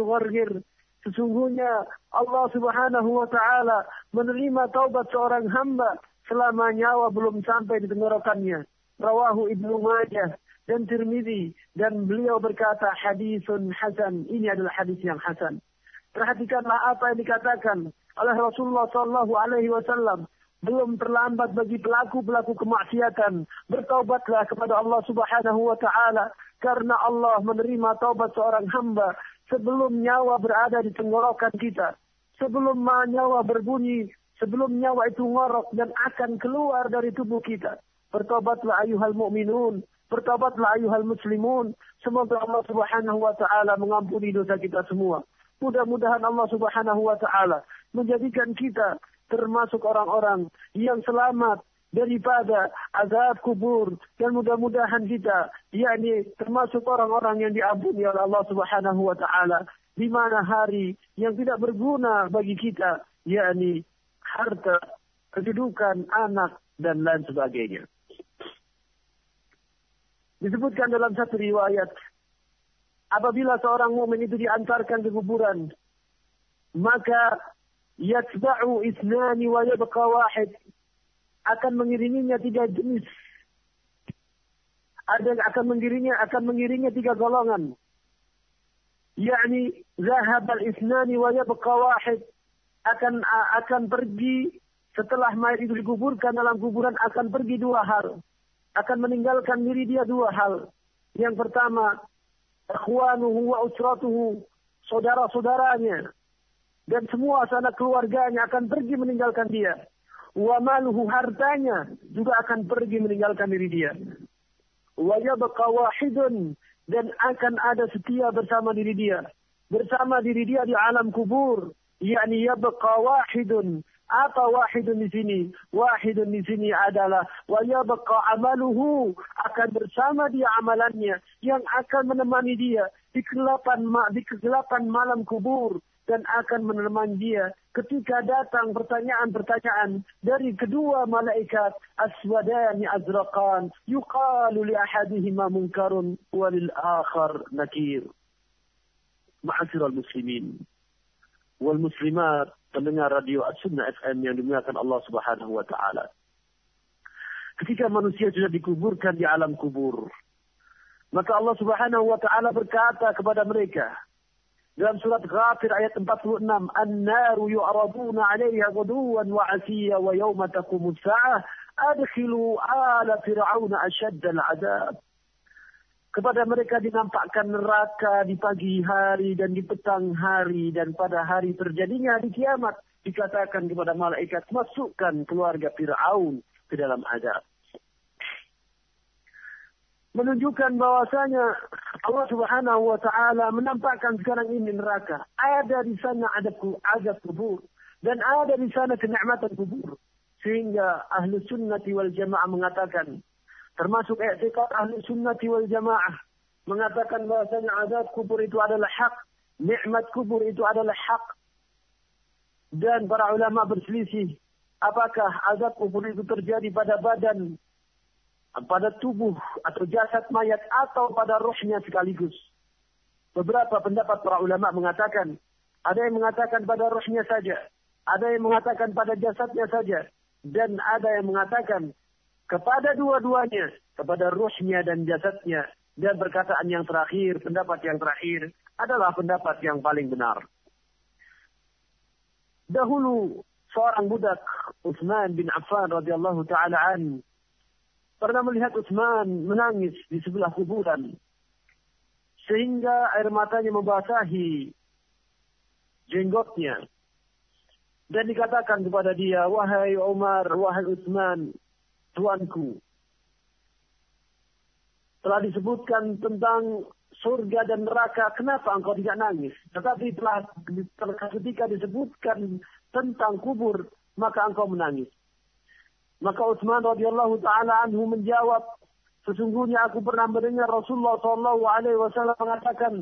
Sesungguhnya Allah subhanahu wa ta'ala menerima taubat seorang hamba selama nyawa belum sampai di tenggorokannya. Rawahu Ibnu Majah dan Tirmidzi dan beliau berkata hadisun hasan. Ini adalah hadis yang hasan. Perhatikanlah apa yang dikatakan oleh Rasulullah sallallahu alaihi wasallam belum terlambat bagi pelaku-pelaku kemaksiatan bertaubatlah kepada Allah Subhanahu wa taala karena Allah menerima taubat seorang hamba sebelum nyawa berada di tenggorokan kita sebelum nyawa berbunyi sebelum nyawa itu ngorok dan akan keluar dari tubuh kita. Bertobatlah ayuhal mu'minun. Bertobatlah ayuhal muslimun. Semoga Allah subhanahu wa ta'ala mengampuni dosa kita semua. Mudah-mudahan Allah subhanahu wa ta'ala menjadikan kita termasuk orang-orang yang selamat daripada azab kubur dan mudah-mudahan kita yakni termasuk orang-orang yang diampuni oleh Allah Subhanahu wa taala di mana hari yang tidak berguna bagi kita yakni harta, kedudukan, anak dan lain sebagainya. Disebutkan dalam satu riwayat apabila seorang mukmin itu diantarkan ke kuburan maka yatba'u isnani wa yabqa wahid akan mengiringinya tiga jenis. Ada yang akan mengiringinya akan mengiringinya tiga golongan. yakni zahab al-isnani wa yabqa wahid akan akan pergi setelah mayat itu dikuburkan dalam kuburan akan pergi dua hal. Akan meninggalkan diri dia dua hal. Yang pertama, ikhwanuhu wa usratuhu, saudara-saudaranya dan semua sanak keluarganya akan pergi meninggalkan dia. Wa maluhu hartanya juga akan pergi meninggalkan diri dia. Wa yabqa wahidun dan akan ada setia bersama diri dia. Bersama diri dia di alam kubur. yakni yabqa wahidun apa wahidun di sini? Wahidun di sini adalah wa yabqa amaluhu akan bersama dia amalannya yang akan menemani dia di kegelapan di kegelapan malam kubur dan akan menemani dia ketika datang pertanyaan-pertanyaan dari kedua malaikat aswadani azraqan yuqalu li ahadihima munkarun wa lil akhar nakir. Ma'asyiral muslimin wal muslimat pendengar radio As-Sunnah FM yang dimuliakan Allah Subhanahu wa taala. Ketika manusia sudah dikuburkan di alam kubur maka Allah Subhanahu wa taala berkata kepada mereka dalam surat Ghafir ayat 46, "An-naru yu'raduna 'alayha ghuduwan wa 'ashiya wa yawma taqumu as-sa'ah adkhilu ala fir'auna ashadda al-'adab." Kepada mereka dinampakkan neraka di pagi hari dan di petang hari dan pada hari terjadinya di kiamat dikatakan kepada malaikat masukkan keluarga Fir'aun ke dalam azab menunjukkan bahwasanya Allah Subhanahu wa taala menampakkan sekarang ini neraka. Ada di sana azab kubur dan ada di sana kenikmatan kubur. Sehingga ahli sunnati wal jamaah mengatakan termasuk i'tiqad ahli sunnati wal jamaah mengatakan bahwasanya azab kubur itu adalah hak, nikmat kubur itu adalah hak. Dan para ulama berselisih apakah azab kubur itu terjadi pada badan pada tubuh atau jasad mayat atau pada rohnya sekaligus. Beberapa pendapat para ulama mengatakan, ada yang mengatakan pada rohnya saja, ada yang mengatakan pada jasadnya saja, dan ada yang mengatakan kepada dua-duanya, kepada rohnya dan jasadnya, dan perkataan yang terakhir, pendapat yang terakhir adalah pendapat yang paling benar. Dahulu seorang budak Utsman bin Affan radhiyallahu taala an pernah melihat Utsman menangis di sebelah kuburan sehingga air matanya membasahi jenggotnya. Dan dikatakan kepada dia wahai Umar wahai Utsman tuanku. Telah disebutkan tentang surga dan neraka kenapa engkau tidak nangis? Tetapi telah ketika disebutkan tentang kubur maka engkau menangis maka Utsman radhiyallahu taala anhu menjawab, sesungguhnya aku pernah mendengar Rasulullah sallallahu alaihi wasallam mengatakan,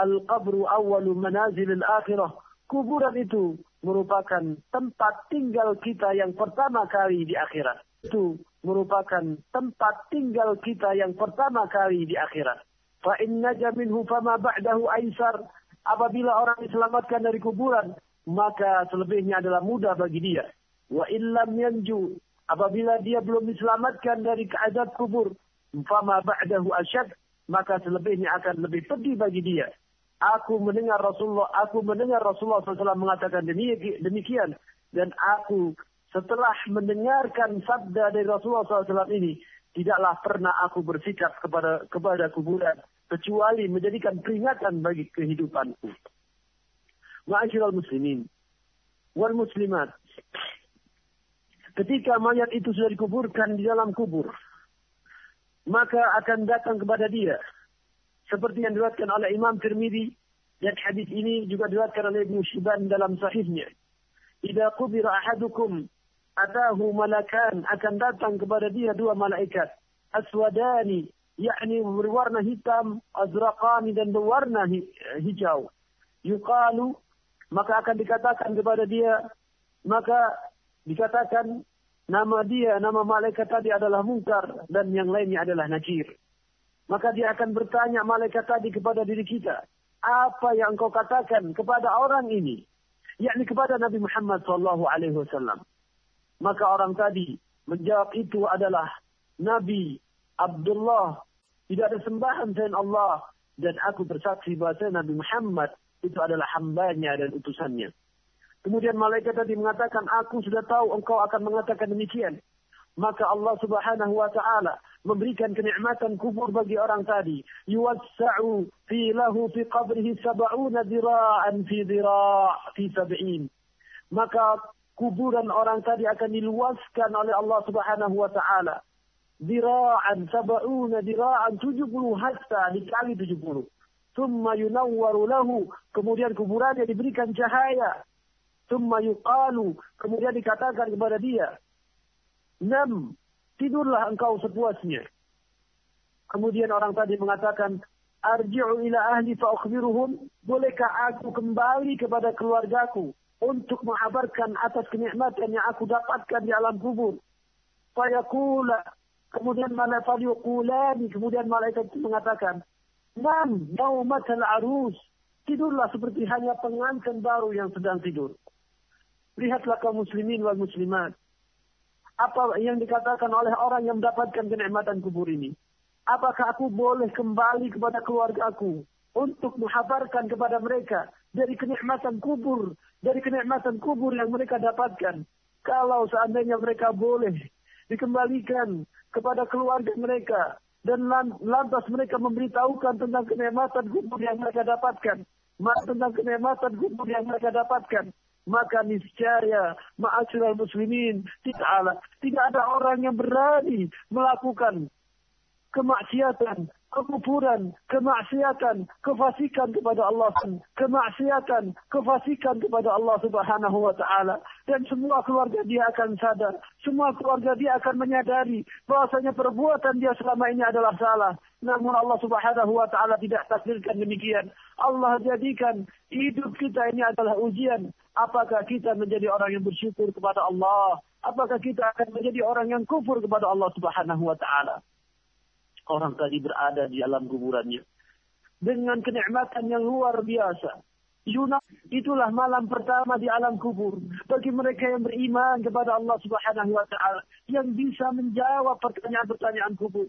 "Al-qabru awwalu manazil al-akhirah." Kuburan itu merupakan tempat tinggal kita yang pertama kali di akhirat. Itu merupakan tempat tinggal kita yang pertama kali di akhirat. Fa in naja minhu fama ba'dahu aisar. Apabila orang diselamatkan dari kuburan, maka selebihnya adalah mudah bagi dia. Wa illam yanju Apabila dia belum diselamatkan dari keadaan kubur, fama ba'dahu asyad, maka selebihnya akan lebih pedih bagi dia. Aku mendengar Rasulullah, aku mendengar Rasulullah SAW mengatakan demikian. Dan aku setelah mendengarkan sabda dari Rasulullah SAW ini, tidaklah pernah aku bersikap kepada kepada kuburan kecuali menjadikan peringatan bagi kehidupanku. Ma'asyiral muslimin wal muslimat ketika mayat itu sudah dikuburkan di dalam kubur, maka akan datang kepada dia. Seperti yang diriwayatkan oleh Imam Tirmidzi dan hadis ini juga diriwayatkan oleh Ibnu Shibban dalam sahihnya. Idza qubira ahadukum atahu malakan akan datang kepada dia dua malaikat aswadani yakni berwarna hitam azraqani dan berwarna hijau yuqalu maka akan dikatakan kepada dia maka dikatakan nama dia nama malaikat tadi adalah mungkar dan yang lainnya adalah nakir maka dia akan bertanya malaikat tadi kepada diri kita apa yang engkau katakan kepada orang ini? Yakni kepada Nabi Muhammad sallallahu alaihi wasallam. Maka orang tadi menjawab itu adalah Nabi Abdullah. Tidak ada sembahan selain Allah. Dan aku bersaksi bahwa Nabi Muhammad itu adalah hambanya dan utusannya. Kemudian malaikat tadi mengatakan, aku sudah tahu engkau akan mengatakan demikian. Maka Allah subhanahu wa ta'ala memberikan kenikmatan kubur bagi orang tadi. Yuwassa'u fi lahu fi qabrihi sab'una dira'an fi dira' fi sab'in. Maka kuburan orang tadi akan diluaskan oleh Allah subhanahu wa ta'ala. Dira'an sab'una dira'an 70 hatta dikali 70. Thumma yunawwaru lahu. Kemudian kuburannya diberikan cahaya. Thumma yuqalu. Kemudian dikatakan kepada dia. Nam. Tidurlah engkau sepuasnya. Kemudian orang tadi mengatakan. Arji'u ila ahli fa'ukhbiruhum. Bolehkah aku kembali kepada keluargaku. Untuk mengabarkan atas kenikmatan yang aku dapatkan di alam kubur. Fayaqula. Kemudian malaikat yuqulani. Kemudian malaikat itu mengatakan. Nam, naumatal arus. Tidurlah seperti hanya pengantin baru yang sedang tidur. Lihatlah kaum muslimin wal muslimat. Apa yang dikatakan oleh orang yang mendapatkan kenikmatan kubur ini? Apakah aku boleh kembali kepada keluargaku untuk menghabarkan kepada mereka dari kenikmatan kubur, dari kenikmatan kubur yang mereka dapatkan? Kalau seandainya mereka boleh dikembalikan kepada keluarga mereka, dan lantas mereka memberitahukan tentang kenikmatan kubur yang mereka dapatkan, tentang kenikmatan kubur yang mereka dapatkan, maka niscaya ma'asyiral muslimin tidak tidak ada orang yang berani melakukan kemaksiatan kekufuran, kemaksiatan, kefasikan kepada Allah, kemaksiatan, kefasikan kepada Allah Subhanahu wa taala dan semua keluarga dia akan sadar, semua keluarga dia akan menyadari bahwasanya perbuatan dia selama ini adalah salah. Namun Allah Subhanahu wa taala tidak takdirkan demikian. Allah jadikan hidup kita ini adalah ujian. Apakah kita menjadi orang yang bersyukur kepada Allah? Apakah kita akan menjadi orang yang kufur kepada Allah Subhanahu wa taala? orang tadi berada di alam kuburannya. Dengan kenikmatan yang luar biasa. Yunus itulah malam pertama di alam kubur bagi mereka yang beriman kepada Allah Subhanahu wa taala yang bisa menjawab pertanyaan-pertanyaan kubur.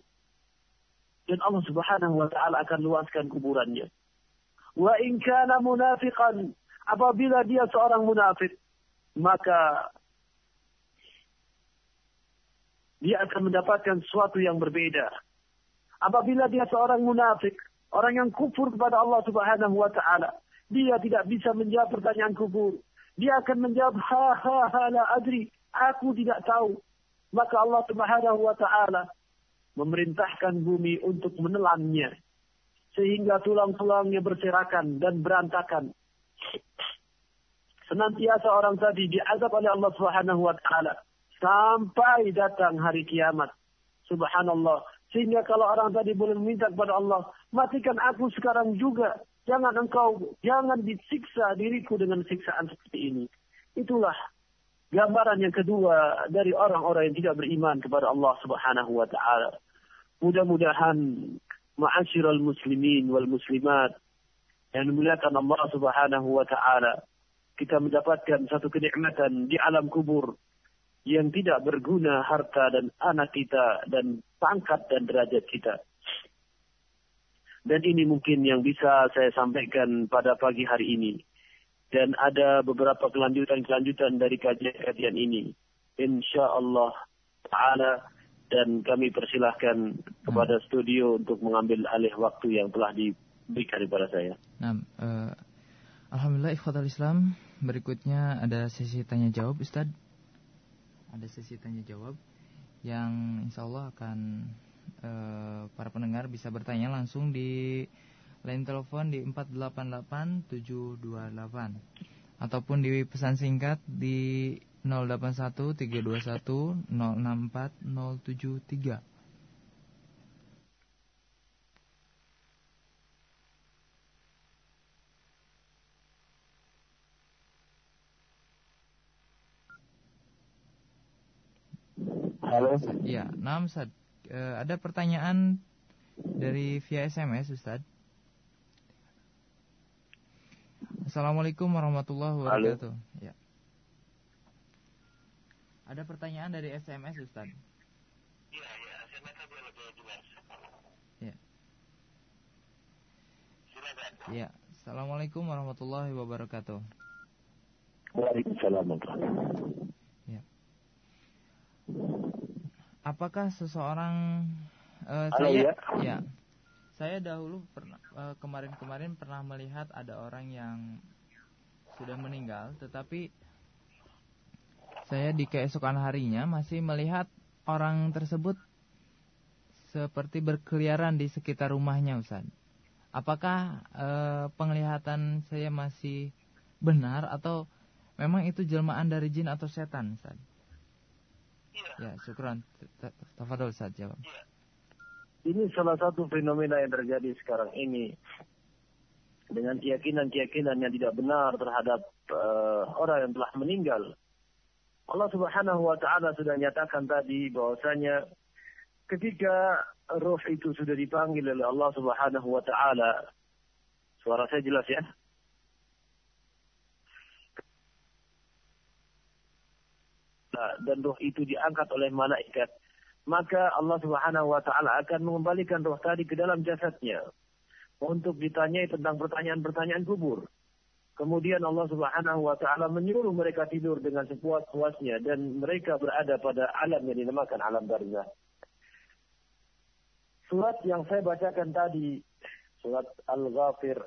Dan Allah Subhanahu wa taala akan luaskan kuburannya. Wa in kana munafiqan apabila dia seorang munafik maka dia akan mendapatkan sesuatu yang berbeda Apabila dia seorang munafik, orang yang kufur kepada Allah Subhanahu wa taala, dia tidak bisa menjawab pertanyaan kubur. Dia akan menjawab ha ha ha la adri, aku tidak tahu. Maka Allah Subhanahu wa taala memerintahkan bumi untuk menelannya sehingga tulang-tulangnya berserakan dan berantakan. Senantiasa orang tadi diazab oleh Allah Subhanahu wa taala sampai datang hari kiamat. Subhanallah, sehingga kalau orang tadi boleh meminta kepada Allah, matikan aku sekarang juga. Jangan engkau, jangan disiksa diriku dengan siksaan seperti ini. Itulah gambaran yang kedua dari orang-orang yang tidak beriman kepada Allah Subhanahu wa taala. Mudah-mudahan ma'asyiral muslimin wal muslimat yang dimuliakan Allah Subhanahu wa taala kita mendapatkan satu kenikmatan di alam kubur yang tidak berguna harta dan anak kita dan pangkat dan derajat kita. Dan ini mungkin yang bisa saya sampaikan pada pagi hari ini. Dan ada beberapa kelanjutan-kelanjutan dari kajian-kajian ini. Insya Allah Ta'ala dan kami persilahkan kepada studio untuk mengambil alih waktu yang telah diberikan kepada saya. Nah, uh, Alhamdulillah ikhwatal Islam. Berikutnya ada sesi tanya jawab Ustadz. ada sesi tanya jawab yang insya Allah akan uh, para pendengar bisa bertanya langsung di line telepon di 488728 ataupun di pesan singkat di 081 Halo. Ya, nah Ustaz. E, ada pertanyaan dari via SMS Ustaz. Assalamualaikum warahmatullahi wabarakatuh. Halo. Ya. Ada pertanyaan dari SMS Ustaz. Iya, iya, SMS lebih jelas. Ya. Silakan. Ya. Assalamualaikum warahmatullahi wabarakatuh. Waalaikumsalam Ya. Apakah seseorang uh, saya ya. ya saya dahulu pernah uh, kemarin-kemarin pernah melihat ada orang yang sudah meninggal tetapi saya di keesokan harinya masih melihat orang tersebut seperti berkeliaran di sekitar rumahnya Ustaz. Apakah uh, penglihatan saya masih benar atau memang itu jelmaan dari jin atau setan Ustaz? Ya, ya syukran. Tafadol Ustaz jawab. Ya. Ini salah satu fenomena yang terjadi sekarang ini dengan keyakinan-keyakinan yang tidak benar terhadap uh, orang yang telah meninggal. Allah Subhanahu wa taala sudah nyatakan tadi bahwasanya ketika roh itu sudah dipanggil oleh Allah Subhanahu wa taala suara saya jelas ya? Dan roh itu diangkat oleh malaikat, maka Allah Subhanahu wa taala akan mengembalikan roh tadi ke dalam jasadnya untuk ditanyai tentang pertanyaan-pertanyaan kubur. Kemudian Allah Subhanahu wa taala menyuruh mereka tidur dengan sepuas-puasnya dan mereka berada pada alam yang dinamakan alam barzah. Surat yang saya bacakan tadi, surat Al-Ghafir,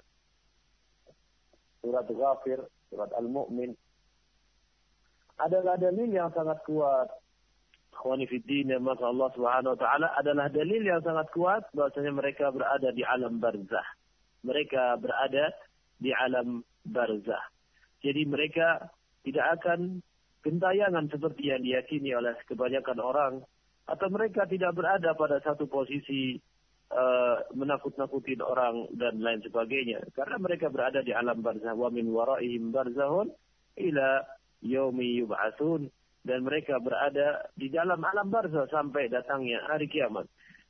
surat Ghafir, surat Al-Mu'min, adalah dalil yang sangat kuat. Khawanifiddin maka Allah Subhanahu wa taala adalah dalil yang sangat kuat bahwasanya mereka berada di alam barzah. Mereka berada di alam barzah. Jadi mereka tidak akan gentayangan seperti yang diyakini oleh kebanyakan orang atau mereka tidak berada pada satu posisi uh, menakut-nakutin orang dan lain sebagainya karena mereka berada di alam barzah wa min waraihim barzahun ila yaumi yub'atsun dan mereka berada di dalam alam barzah sampai datangnya hari kiamat.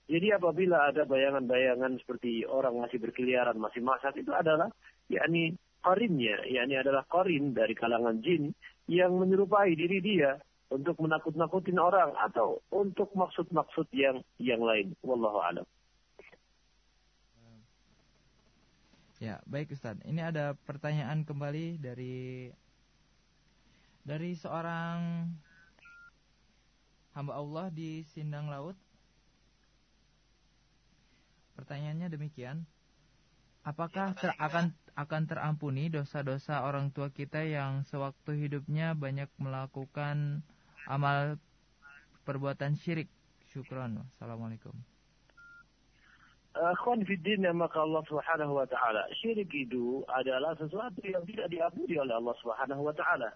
Jadi apabila ada bayangan-bayangan seperti orang masih berkeliaran, masih masak itu adalah yakni qarinnya, yakni adalah qarin dari kalangan jin yang menyerupai diri dia untuk menakut-nakutin orang atau untuk maksud-maksud yang yang lain. Wallahu a'lam. Ya, baik Ustaz. Ini ada pertanyaan kembali dari dari seorang hamba Allah di Sindang Laut. Pertanyaannya demikian. Apakah ter akan akan terampuni dosa-dosa orang tua kita yang sewaktu hidupnya banyak melakukan amal perbuatan syirik? Syukron. Assalamualaikum. Akhwan fiddin yang maka Allah subhanahu wa ta'ala. Syirik itu adalah sesuatu yang tidak diampuni oleh Allah subhanahu wa ta'ala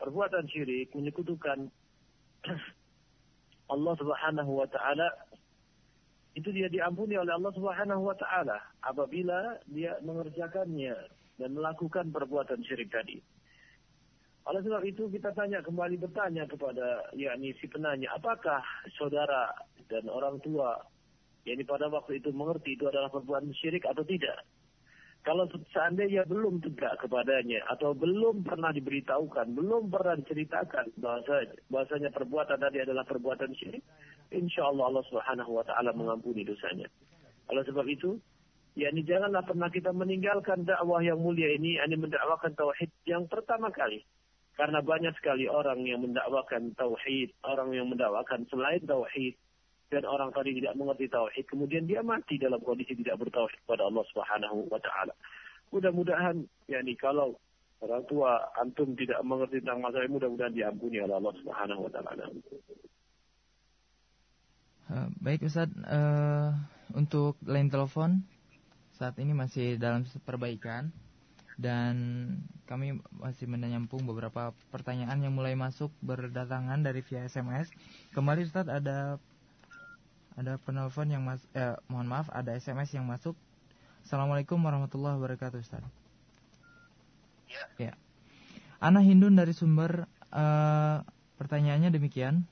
perbuatan syirik menyekutukan Allah Subhanahu wa taala itu dia diampuni oleh Allah Subhanahu wa taala apabila dia mengerjakannya dan melakukan perbuatan syirik tadi. Oleh sebab itu kita tanya kembali bertanya kepada yakni si penanya apakah saudara dan orang tua yakni pada waktu itu mengerti itu adalah perbuatan syirik atau tidak? Kalau seandainya belum tegak kepadanya atau belum pernah diberitahukan, belum pernah diceritakan bahasa bahasanya perbuatan tadi adalah perbuatan syirik, insya Allah Allah Subhanahu Wa Taala mengampuni dosanya. Oleh sebab itu, ya ini janganlah pernah kita meninggalkan dakwah yang mulia ini, ini mendakwakan tauhid yang pertama kali. Karena banyak sekali orang yang mendakwakan tauhid, orang yang mendakwakan selain tauhid, dan orang tadi tidak mengerti tauhid kemudian dia mati dalam kondisi tidak bertauhid kepada Allah Subhanahu wa taala. Mudah-mudahan yakni kalau orang tua antum tidak mengerti tentang masalah ini mudah-mudahan diampuni oleh Allah Subhanahu wa taala. Uh, baik Ustaz, uh, untuk line telepon saat ini masih dalam perbaikan dan kami masih menyambung beberapa pertanyaan yang mulai masuk berdatangan dari via SMS. Kembali Ustaz ada ada penelpon yang mas eh, mohon maaf ada SMS yang masuk. Assalamualaikum warahmatullahi wabarakatuh Ustaz. Ya. ya. Ana Hindun dari sumber uh, pertanyaannya demikian.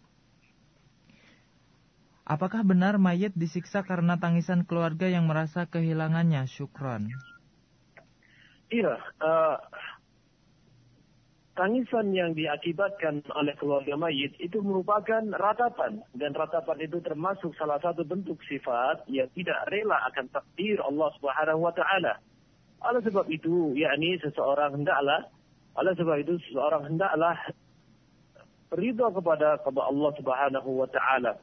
Apakah benar mayat disiksa karena tangisan keluarga yang merasa kehilangannya? Syukron. Iya, uh, tangisan yang diakibatkan oleh keluarga mayit itu merupakan ratapan dan ratapan itu termasuk salah satu bentuk sifat yang tidak rela akan takdir Allah Subhanahu wa taala. Oleh sebab itu, yakni seseorang hendaklah oleh sebab itu seseorang hendaklah ridha kepada kepada Allah Subhanahu wa taala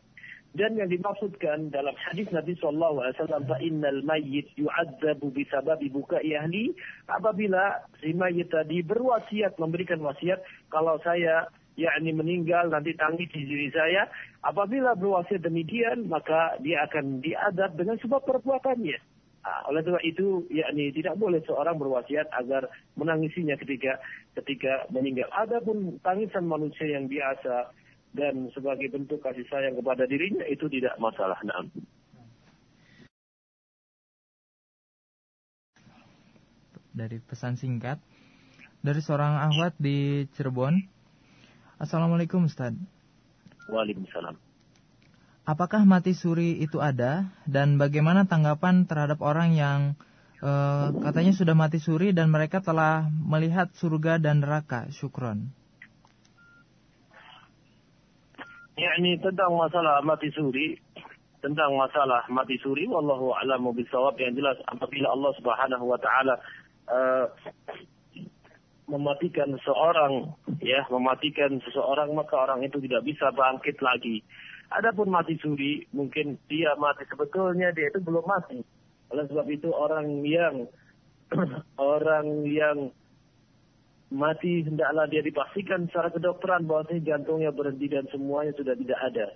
dan yang dimaksudkan dalam hadis Nabi Shallallahu Alaihi Wasallam, innal mayyit yu'adzabu bisababi bukai ahli. Apabila si mayit tadi berwasiat memberikan wasiat, kalau saya yakni meninggal nanti tangis di diri saya. Apabila berwasiat demikian, maka dia akan diadab dengan sebab perbuatannya. Nah, oleh sebab itu, yakni tidak boleh seorang berwasiat agar menangisinya ketika ketika meninggal. Adapun tangisan manusia yang biasa, dan sebagai bentuk kasih sayang kepada dirinya itu tidak masalah. Nah. Dari pesan singkat dari seorang ahwat di Cirebon. Assalamualaikum Ustaz. Waalaikumsalam. Apakah mati suri itu ada dan bagaimana tanggapan terhadap orang yang uh, katanya sudah mati suri dan mereka telah melihat surga dan neraka? Syukron. Yakni tentang masalah mati suri tentang masalah mati suri wallahu a'lamu bisawab yang jelas apabila Allah Subhanahu wa taala uh, mematikan seorang ya mematikan seseorang maka orang itu tidak bisa bangkit lagi. Adapun mati suri mungkin dia mati. Sebetulnya dia itu belum mati. Oleh sebab itu orang yang orang yang mati hendaklah dia dipastikan secara kedokteran bahwa jantungnya berhenti dan semuanya sudah tidak ada.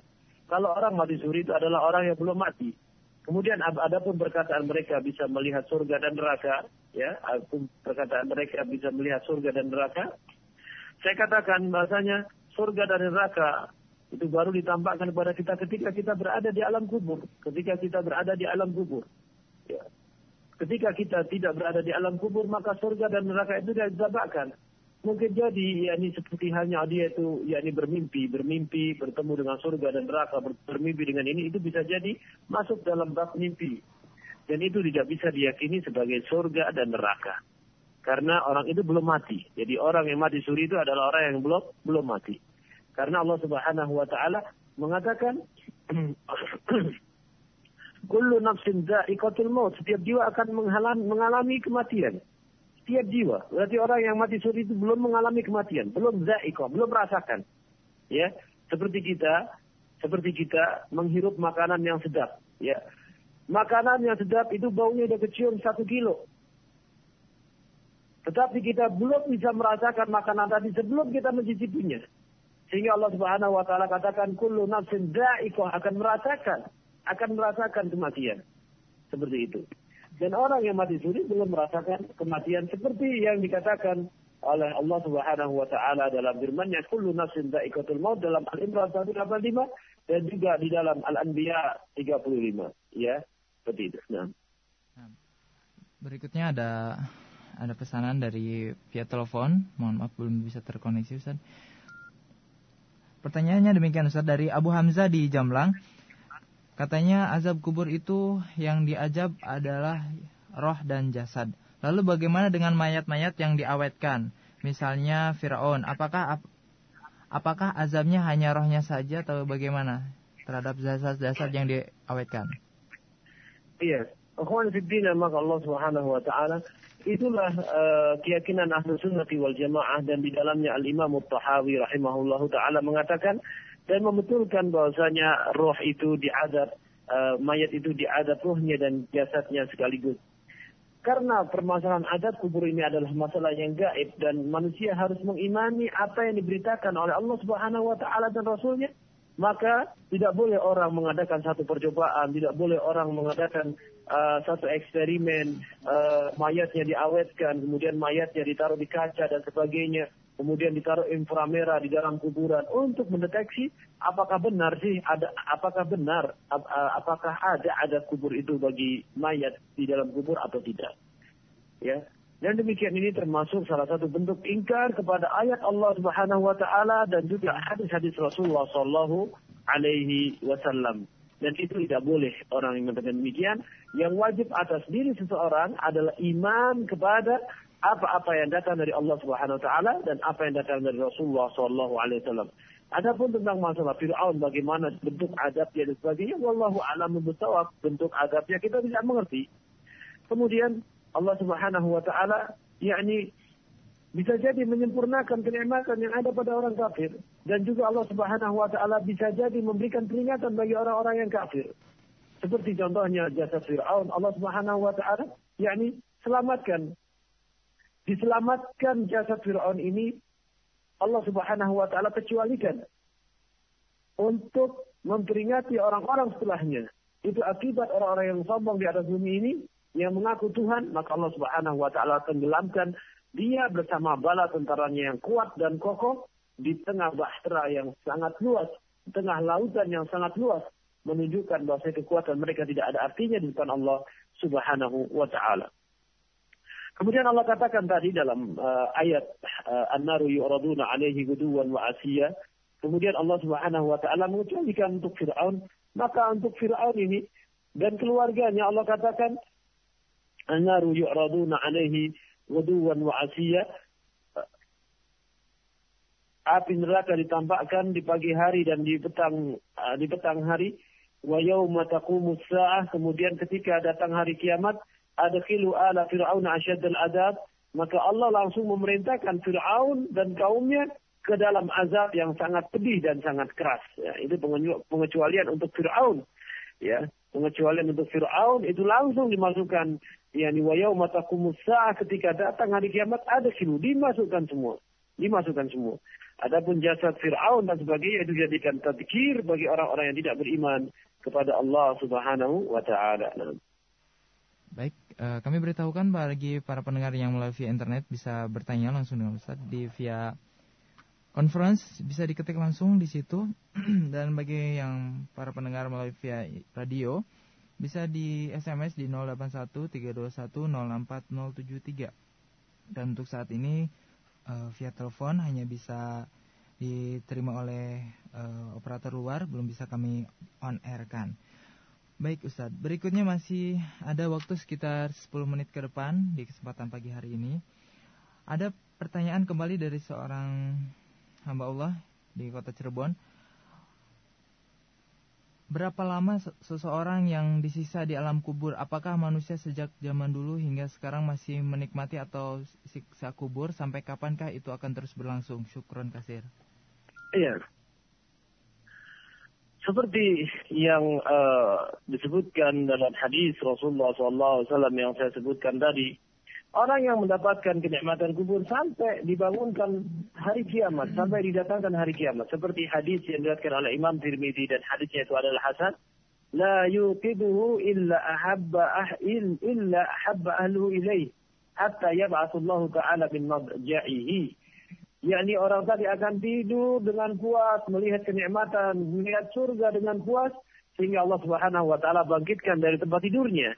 Kalau orang mati suri itu adalah orang yang belum mati. Kemudian ada pun perkataan mereka bisa melihat surga dan neraka, ya, perkataan mereka bisa melihat surga dan neraka. Saya katakan bahasanya surga dan neraka itu baru ditampakkan kepada kita ketika kita berada di alam kubur, ketika kita berada di alam kubur. Ya. Ketika kita tidak berada di alam kubur, maka surga dan neraka itu tidak didapatkan. Mungkin jadi, yakni seperti hanya dia itu, yakni bermimpi, bermimpi, bertemu dengan surga dan neraka, bermimpi dengan ini, itu bisa jadi masuk dalam bab mimpi. Dan itu tidak bisa diyakini sebagai surga dan neraka. Karena orang itu belum mati. Jadi orang yang mati suri itu adalah orang yang belum belum mati. Karena Allah Subhanahu wa taala mengatakan Kullu nafsin dha'iqatul maut. Setiap jiwa akan mengalami kematian. Setiap jiwa. Berarti orang yang mati suri itu belum mengalami kematian. Belum dha'iqah. Belum merasakan. Ya. Seperti kita. Seperti kita menghirup makanan yang sedap. Ya. Makanan yang sedap itu baunya udah kecium satu kilo. Tetapi kita belum bisa merasakan makanan tadi sebelum kita mencicipinya. Sehingga Allah Subhanahu wa taala katakan kullu nafsin dha'iqah akan merasakan akan merasakan kematian. Seperti itu. Dan orang yang mati suri belum merasakan kematian seperti yang dikatakan oleh Allah Subhanahu wa taala dalam firman-Nya kullu nafsin dha'iqatul maut dalam Al-Imran 185 dan juga di dalam Al-Anbiya 35 ya seperti itu. Nah. Berikutnya ada ada pesanan dari via telepon. Mohon maaf belum bisa terkoneksi Ustaz. Pertanyaannya demikian Ustaz dari Abu Hamzah di Jamlang. Katanya azab kubur itu yang diajab adalah roh dan jasad. Lalu bagaimana dengan mayat-mayat yang diawetkan? Misalnya Firaun, apakah ap, apakah azabnya hanya rohnya saja atau bagaimana terhadap jasad-jasad yang diawetkan? Iya, akhwan fiddin maka Allah Subhanahu wa taala itulah uh, keyakinan ahlu sunnati wal jamaah dan di dalamnya al-imam tahawi rahimahullahu taala mengatakan dan membetulkan bahwasanya roh itu diadab, uh, mayat itu diadab rohnya dan jasadnya sekaligus. karena permasalahan adat kubur ini adalah masalah yang gaib dan manusia harus mengimani apa yang diberitakan oleh Allah Subhanahu wa taala dan rasulnya, maka tidak boleh orang mengadakan satu percobaan, tidak boleh orang mengadakan uh, satu eksperimen, uh, mayatnya diawetkan, kemudian mayatnya ditaruh di kaca dan sebagainya kemudian ditaruh inframerah di dalam kuburan untuk mendeteksi apakah benar sih ada apakah benar ap, apakah ada ada kubur itu bagi mayat di dalam kubur atau tidak. Ya. Dan demikian ini termasuk salah satu bentuk ingkar kepada ayat Allah Subhanahu wa taala dan juga hadis-hadis Rasulullah sallallahu alaihi wasallam. Dan itu tidak boleh orang yang mengatakan demikian. Yang wajib atas diri seseorang adalah iman kepada apa-apa yang datang dari Allah Subhanahu wa taala dan apa yang datang dari Rasulullah sallallahu alaihi wasallam. Adapun tentang masalah Fir'aun bagaimana bentuk adabnya dan sebagainya, wallahu a'lam bishawab, bentuk adabnya kita tidak mengerti. Kemudian Allah Subhanahu wa taala yakni bisa jadi menyempurnakan kenikmatan yang ada pada orang kafir dan juga Allah Subhanahu wa taala bisa jadi memberikan peringatan bagi orang-orang yang kafir. Seperti contohnya jasa Fir'aun, Allah Subhanahu wa taala yakni selamatkan diselamatkan jasad Fir'aun ini Allah Subhanahu wa taala kecualikan untuk memperingati orang-orang setelahnya. Itu akibat orang-orang yang sombong di atas bumi ini yang mengaku Tuhan, maka Allah Subhanahu wa taala tenggelamkan dia bersama bala tentaranya yang kuat dan kokoh di tengah bahtera yang sangat luas, di tengah lautan yang sangat luas, menunjukkan bahwa kekuatan mereka tidak ada artinya di depan Allah Subhanahu wa taala. Kemudian Allah katakan tadi dalam uh, ayat uh, An-naru yu'raduna alaihi guduwan wa asiyya. Kemudian Allah Subhanahu wa taala mengecualikan untuk Firaun, maka untuk Firaun ini dan keluarganya Allah katakan An-naru yu'raduna alaihi guduwan wa asiyya. Api neraka ditampakkan di pagi hari dan di petang uh, di petang hari. Wa yauma taqumus sa'ah kemudian ketika datang hari kiamat adkhilu ala fir'aun asyaddal adab maka Allah langsung memerintahkan Fir'aun dan kaumnya ke dalam azab yang sangat pedih dan sangat keras. Ya, itu pengecualian untuk Fir'aun. Ya, pengecualian untuk Fir'aun itu langsung dimasukkan yakni wa taqumus ketika datang hari kiamat ada silu dimasukkan semua. Dimasukkan semua. Adapun jasad Fir'aun dan sebagainya itu jadikan tadkir bagi orang-orang yang tidak beriman kepada Allah Subhanahu wa taala. Baik, uh, kami beritahukan bagi para pendengar yang melalui via internet bisa bertanya langsung dengan Ustaz di via conference bisa diketik langsung di situ dan bagi yang para pendengar melalui via radio bisa di SMS di 0813210473 dan untuk saat ini uh, via telepon hanya bisa diterima oleh uh, operator luar belum bisa kami on air kan. Baik Ustadz, berikutnya masih ada waktu sekitar 10 menit ke depan di kesempatan pagi hari ini. Ada pertanyaan kembali dari seorang hamba Allah di kota Cirebon. Berapa lama seseorang yang disisa di alam kubur? Apakah manusia sejak zaman dulu hingga sekarang masih menikmati atau siksa kubur? Sampai kapankah itu akan terus berlangsung? Syukron kasir. Iya, seperti yang uh, disebutkan dalam hadis Rasulullah SAW yang saya sebutkan tadi, orang yang mendapatkan kenikmatan kubur sampai dibangunkan hari kiamat, sampai didatangkan hari kiamat. Seperti hadis yang diriwayatkan oleh Imam Tirmidzi dan hadisnya itu adalah hasan. La yuqiduhu illa ahabba ahil illa ahabba ahluhu ilaih hatta yab'atullahu ta'ala min madja'ihi yakni orang tadi akan tidur dengan puas, melihat kenikmatan, melihat surga dengan puas, sehingga Allah Subhanahu wa taala bangkitkan dari tempat tidurnya.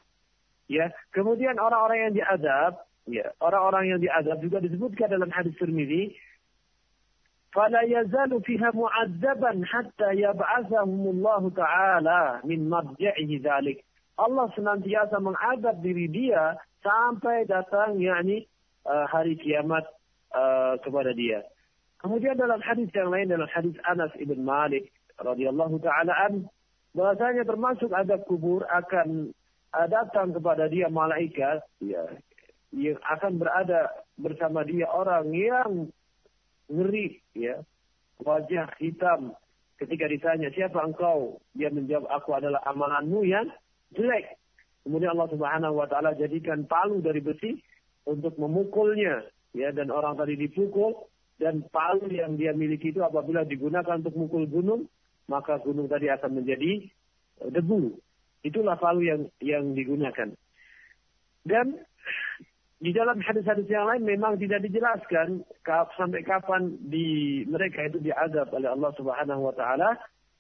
Ya, kemudian orang-orang yang diazab, ya, orang-orang yang diazab juga disebutkan dalam hadis Tirmizi, "Fala yazalu fiha mu'azzaban hatta yab'athahumullahu taala min marja'ihi dzalik." Allah senantiasa mengadab diri dia sampai datang yakni uh, hari kiamat uh, kepada dia. Kemudian dalam hadis yang lain dalam hadis Anas ibn Malik radhiyallahu taala an bahasanya termasuk adab kubur akan uh, datang kepada dia malaikat ya yang akan berada bersama dia orang yang ngeri ya wajah hitam. Ketika ditanya siapa engkau? Dia menjawab aku adalah amalanmu yang jelek. Kemudian Allah Subhanahu wa taala jadikan palu dari besi untuk memukulnya ya dan orang tadi dipukul dan palu yang dia miliki itu apabila digunakan untuk mukul gunung maka gunung tadi akan menjadi debu. Itulah palu yang yang digunakan. Dan di dalam hadis-hadis yang lain memang tidak dijelaskan sampai kapan di mereka itu diazab oleh Allah Subhanahu wa taala,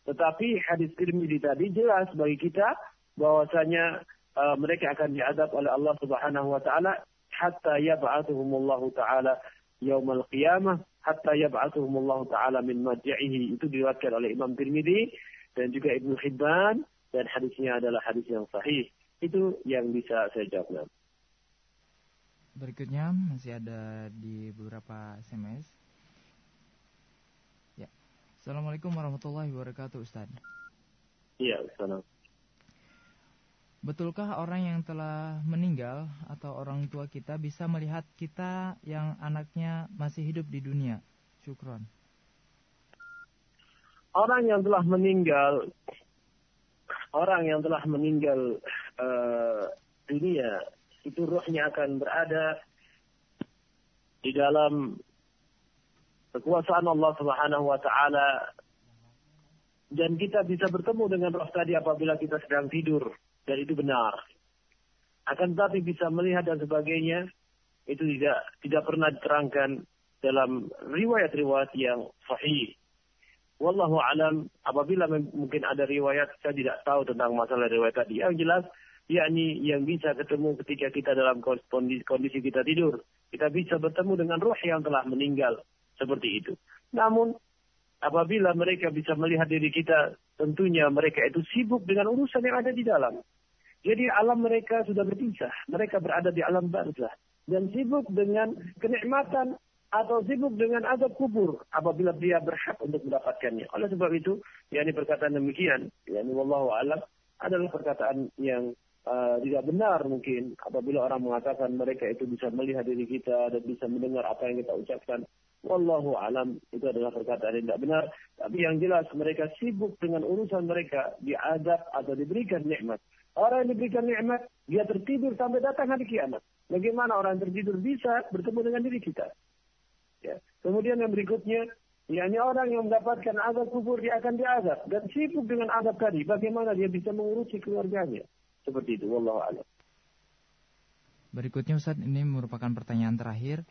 tetapi hadis Tirmidzi tadi jelas bagi kita bahwasanya uh, mereka akan diadab oleh Allah Subhanahu wa taala hatta yab'athuhumullahu taala yaumal qiyamah hatta yab'athuhumullahu taala min madji'ihi itu diriwayatkan oleh Imam Tirmidzi dan juga Ibnu Hibban dan hadisnya adalah hadis yang sahih. Itu yang bisa saya jawab. Berikutnya masih ada di beberapa SMS. Ya. Assalamualaikum warahmatullahi wabarakatuh, Ustaz. Iya, Assalamualaikum. Betulkah orang yang telah meninggal atau orang tua kita bisa melihat kita yang anaknya masih hidup di dunia? Syukron. Orang yang telah meninggal, orang yang telah meninggal uh, dunia itu rohnya akan berada di dalam kekuasaan Allah Subhanahu wa taala dan kita bisa bertemu dengan roh tadi apabila kita sedang tidur dan itu benar. Akan tetapi bisa melihat dan sebagainya itu tidak tidak pernah diterangkan dalam riwayat-riwayat yang sahih. Wallahu alam apabila mungkin ada riwayat saya tidak tahu tentang masalah riwayat tadi. Yang jelas yakni yang bisa ketemu ketika kita dalam kondisi, kondisi kita tidur. Kita bisa bertemu dengan roh yang telah meninggal. Seperti itu. Namun, apabila mereka bisa melihat diri kita, tentunya mereka itu sibuk dengan urusan yang ada di dalam. Jadi alam mereka sudah berpisah. Mereka berada di alam barzah. Dan sibuk dengan kenikmatan atau sibuk dengan azab kubur apabila dia berhak untuk mendapatkannya. Oleh sebab itu, yakni perkataan demikian, yakni wallahu alam adalah perkataan yang uh, tidak benar mungkin apabila orang mengatakan mereka itu bisa melihat diri kita dan bisa mendengar apa yang kita ucapkan. Wallahu alam itu adalah perkataan yang tidak benar. Tapi yang jelas mereka sibuk dengan urusan mereka diadab atau diberikan nikmat. Orang yang diberikan nikmat, dia tertidur sampai datang hari kiamat. Bagaimana orang yang tertidur bisa bertemu dengan diri kita? Ya. Kemudian yang berikutnya, yakni orang yang mendapatkan azab kubur dia akan diazab dan sibuk dengan azab tadi. Bagaimana dia bisa mengurusi keluarganya? Seperti itu, wallahu a'lam. Berikutnya Ustaz, ini merupakan pertanyaan terakhir.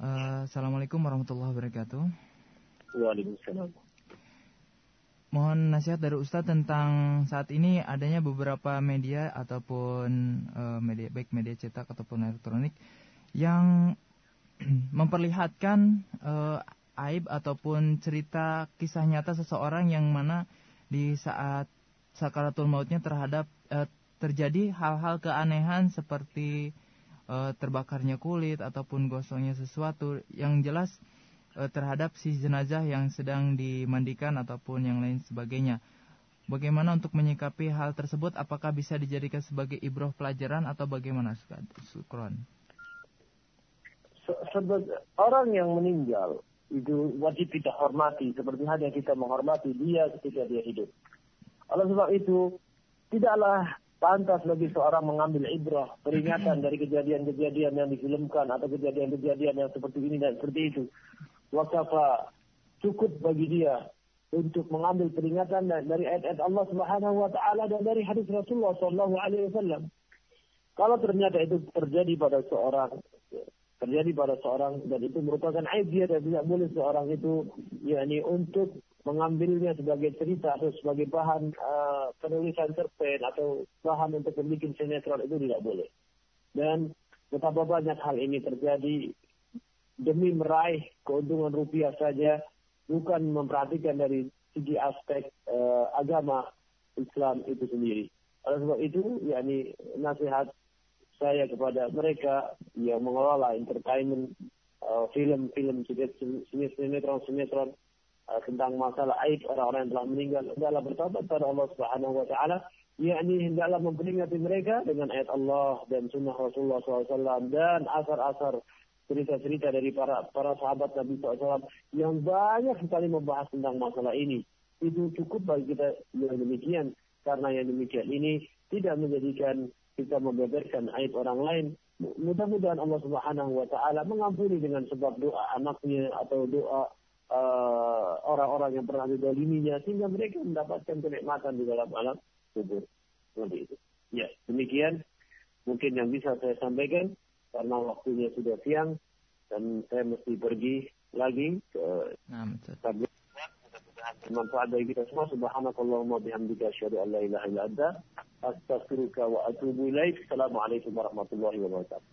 Uh, Assalamualaikum warahmatullahi wabarakatuh. Waalaikumsalam. Mohon nasihat dari Ustadz tentang saat ini adanya beberapa media ataupun uh, media baik media cetak ataupun elektronik yang memperlihatkan uh, aib ataupun cerita kisah nyata seseorang yang mana di saat sakaratul mautnya terhadap uh, terjadi hal-hal keanehan seperti e, terbakarnya kulit ataupun gosongnya sesuatu yang jelas e, terhadap si jenazah yang sedang dimandikan ataupun yang lain sebagainya. Bagaimana untuk menyikapi hal tersebut? Apakah bisa dijadikan sebagai ibroh pelajaran atau bagaimana, Sukron? Orang yang meninggal itu wajib kita hormati seperti halnya kita menghormati dia ketika dia hidup. Oleh sebab itu, tidaklah pantas bagi seorang mengambil ibrah, peringatan dari kejadian-kejadian yang difilmkan atau kejadian-kejadian yang seperti ini dan seperti itu. Wakafa cukup bagi dia untuk mengambil peringatan dari ayat-ayat Allah Subhanahu wa taala dan dari hadis Rasulullah sallallahu alaihi wasallam. Kalau ternyata itu terjadi pada seorang terjadi pada seorang dan itu merupakan aib dia dan tidak boleh seorang itu yakni untuk mengambilnya sebagai cerita atau sebagai bahan uh, penulisan cerpen atau bahan untuk membuat sinetron itu tidak boleh. Dan betapa banyak hal ini terjadi demi meraih keuntungan rupiah saja, bukan memperhatikan dari segi aspek uh, agama Islam itu sendiri. Oleh sebab itu, yakni nasihat saya kepada mereka yang mengelola entertainment uh, film-film sinetron sinetron Uh, tentang masalah aib orang-orang yang telah meninggal adalah bertobat pada Allah Subhanahu wa taala yakni hendaklah memperingati mereka dengan ayat Allah dan sunnah Rasulullah SAW dan asar-asar cerita-cerita dari para para sahabat Nabi SAW yang banyak sekali membahas tentang masalah ini. Itu cukup bagi kita yang demikian karena yang demikian ini tidak menjadikan kita membeberkan aib orang lain, mudah-mudahan Allah Subhanahu wa taala mengampuni dengan sebab doa anaknya atau doa uh, orang-orang uh, yang pernah didoliminya sehingga mereka mendapatkan kenikmatan di dalam alam kubur. Seperti itu. Ya, demikian mungkin yang bisa saya sampaikan karena waktunya sudah siang dan saya mesti pergi lagi ke nah, bermanfaat bagi kita semua. Subhanakallahumma bihamdika asyhadu an la ilaha illa anta astaghfiruka wa atubu ilaik. Assalamualaikum warahmatullahi wabarakatuh.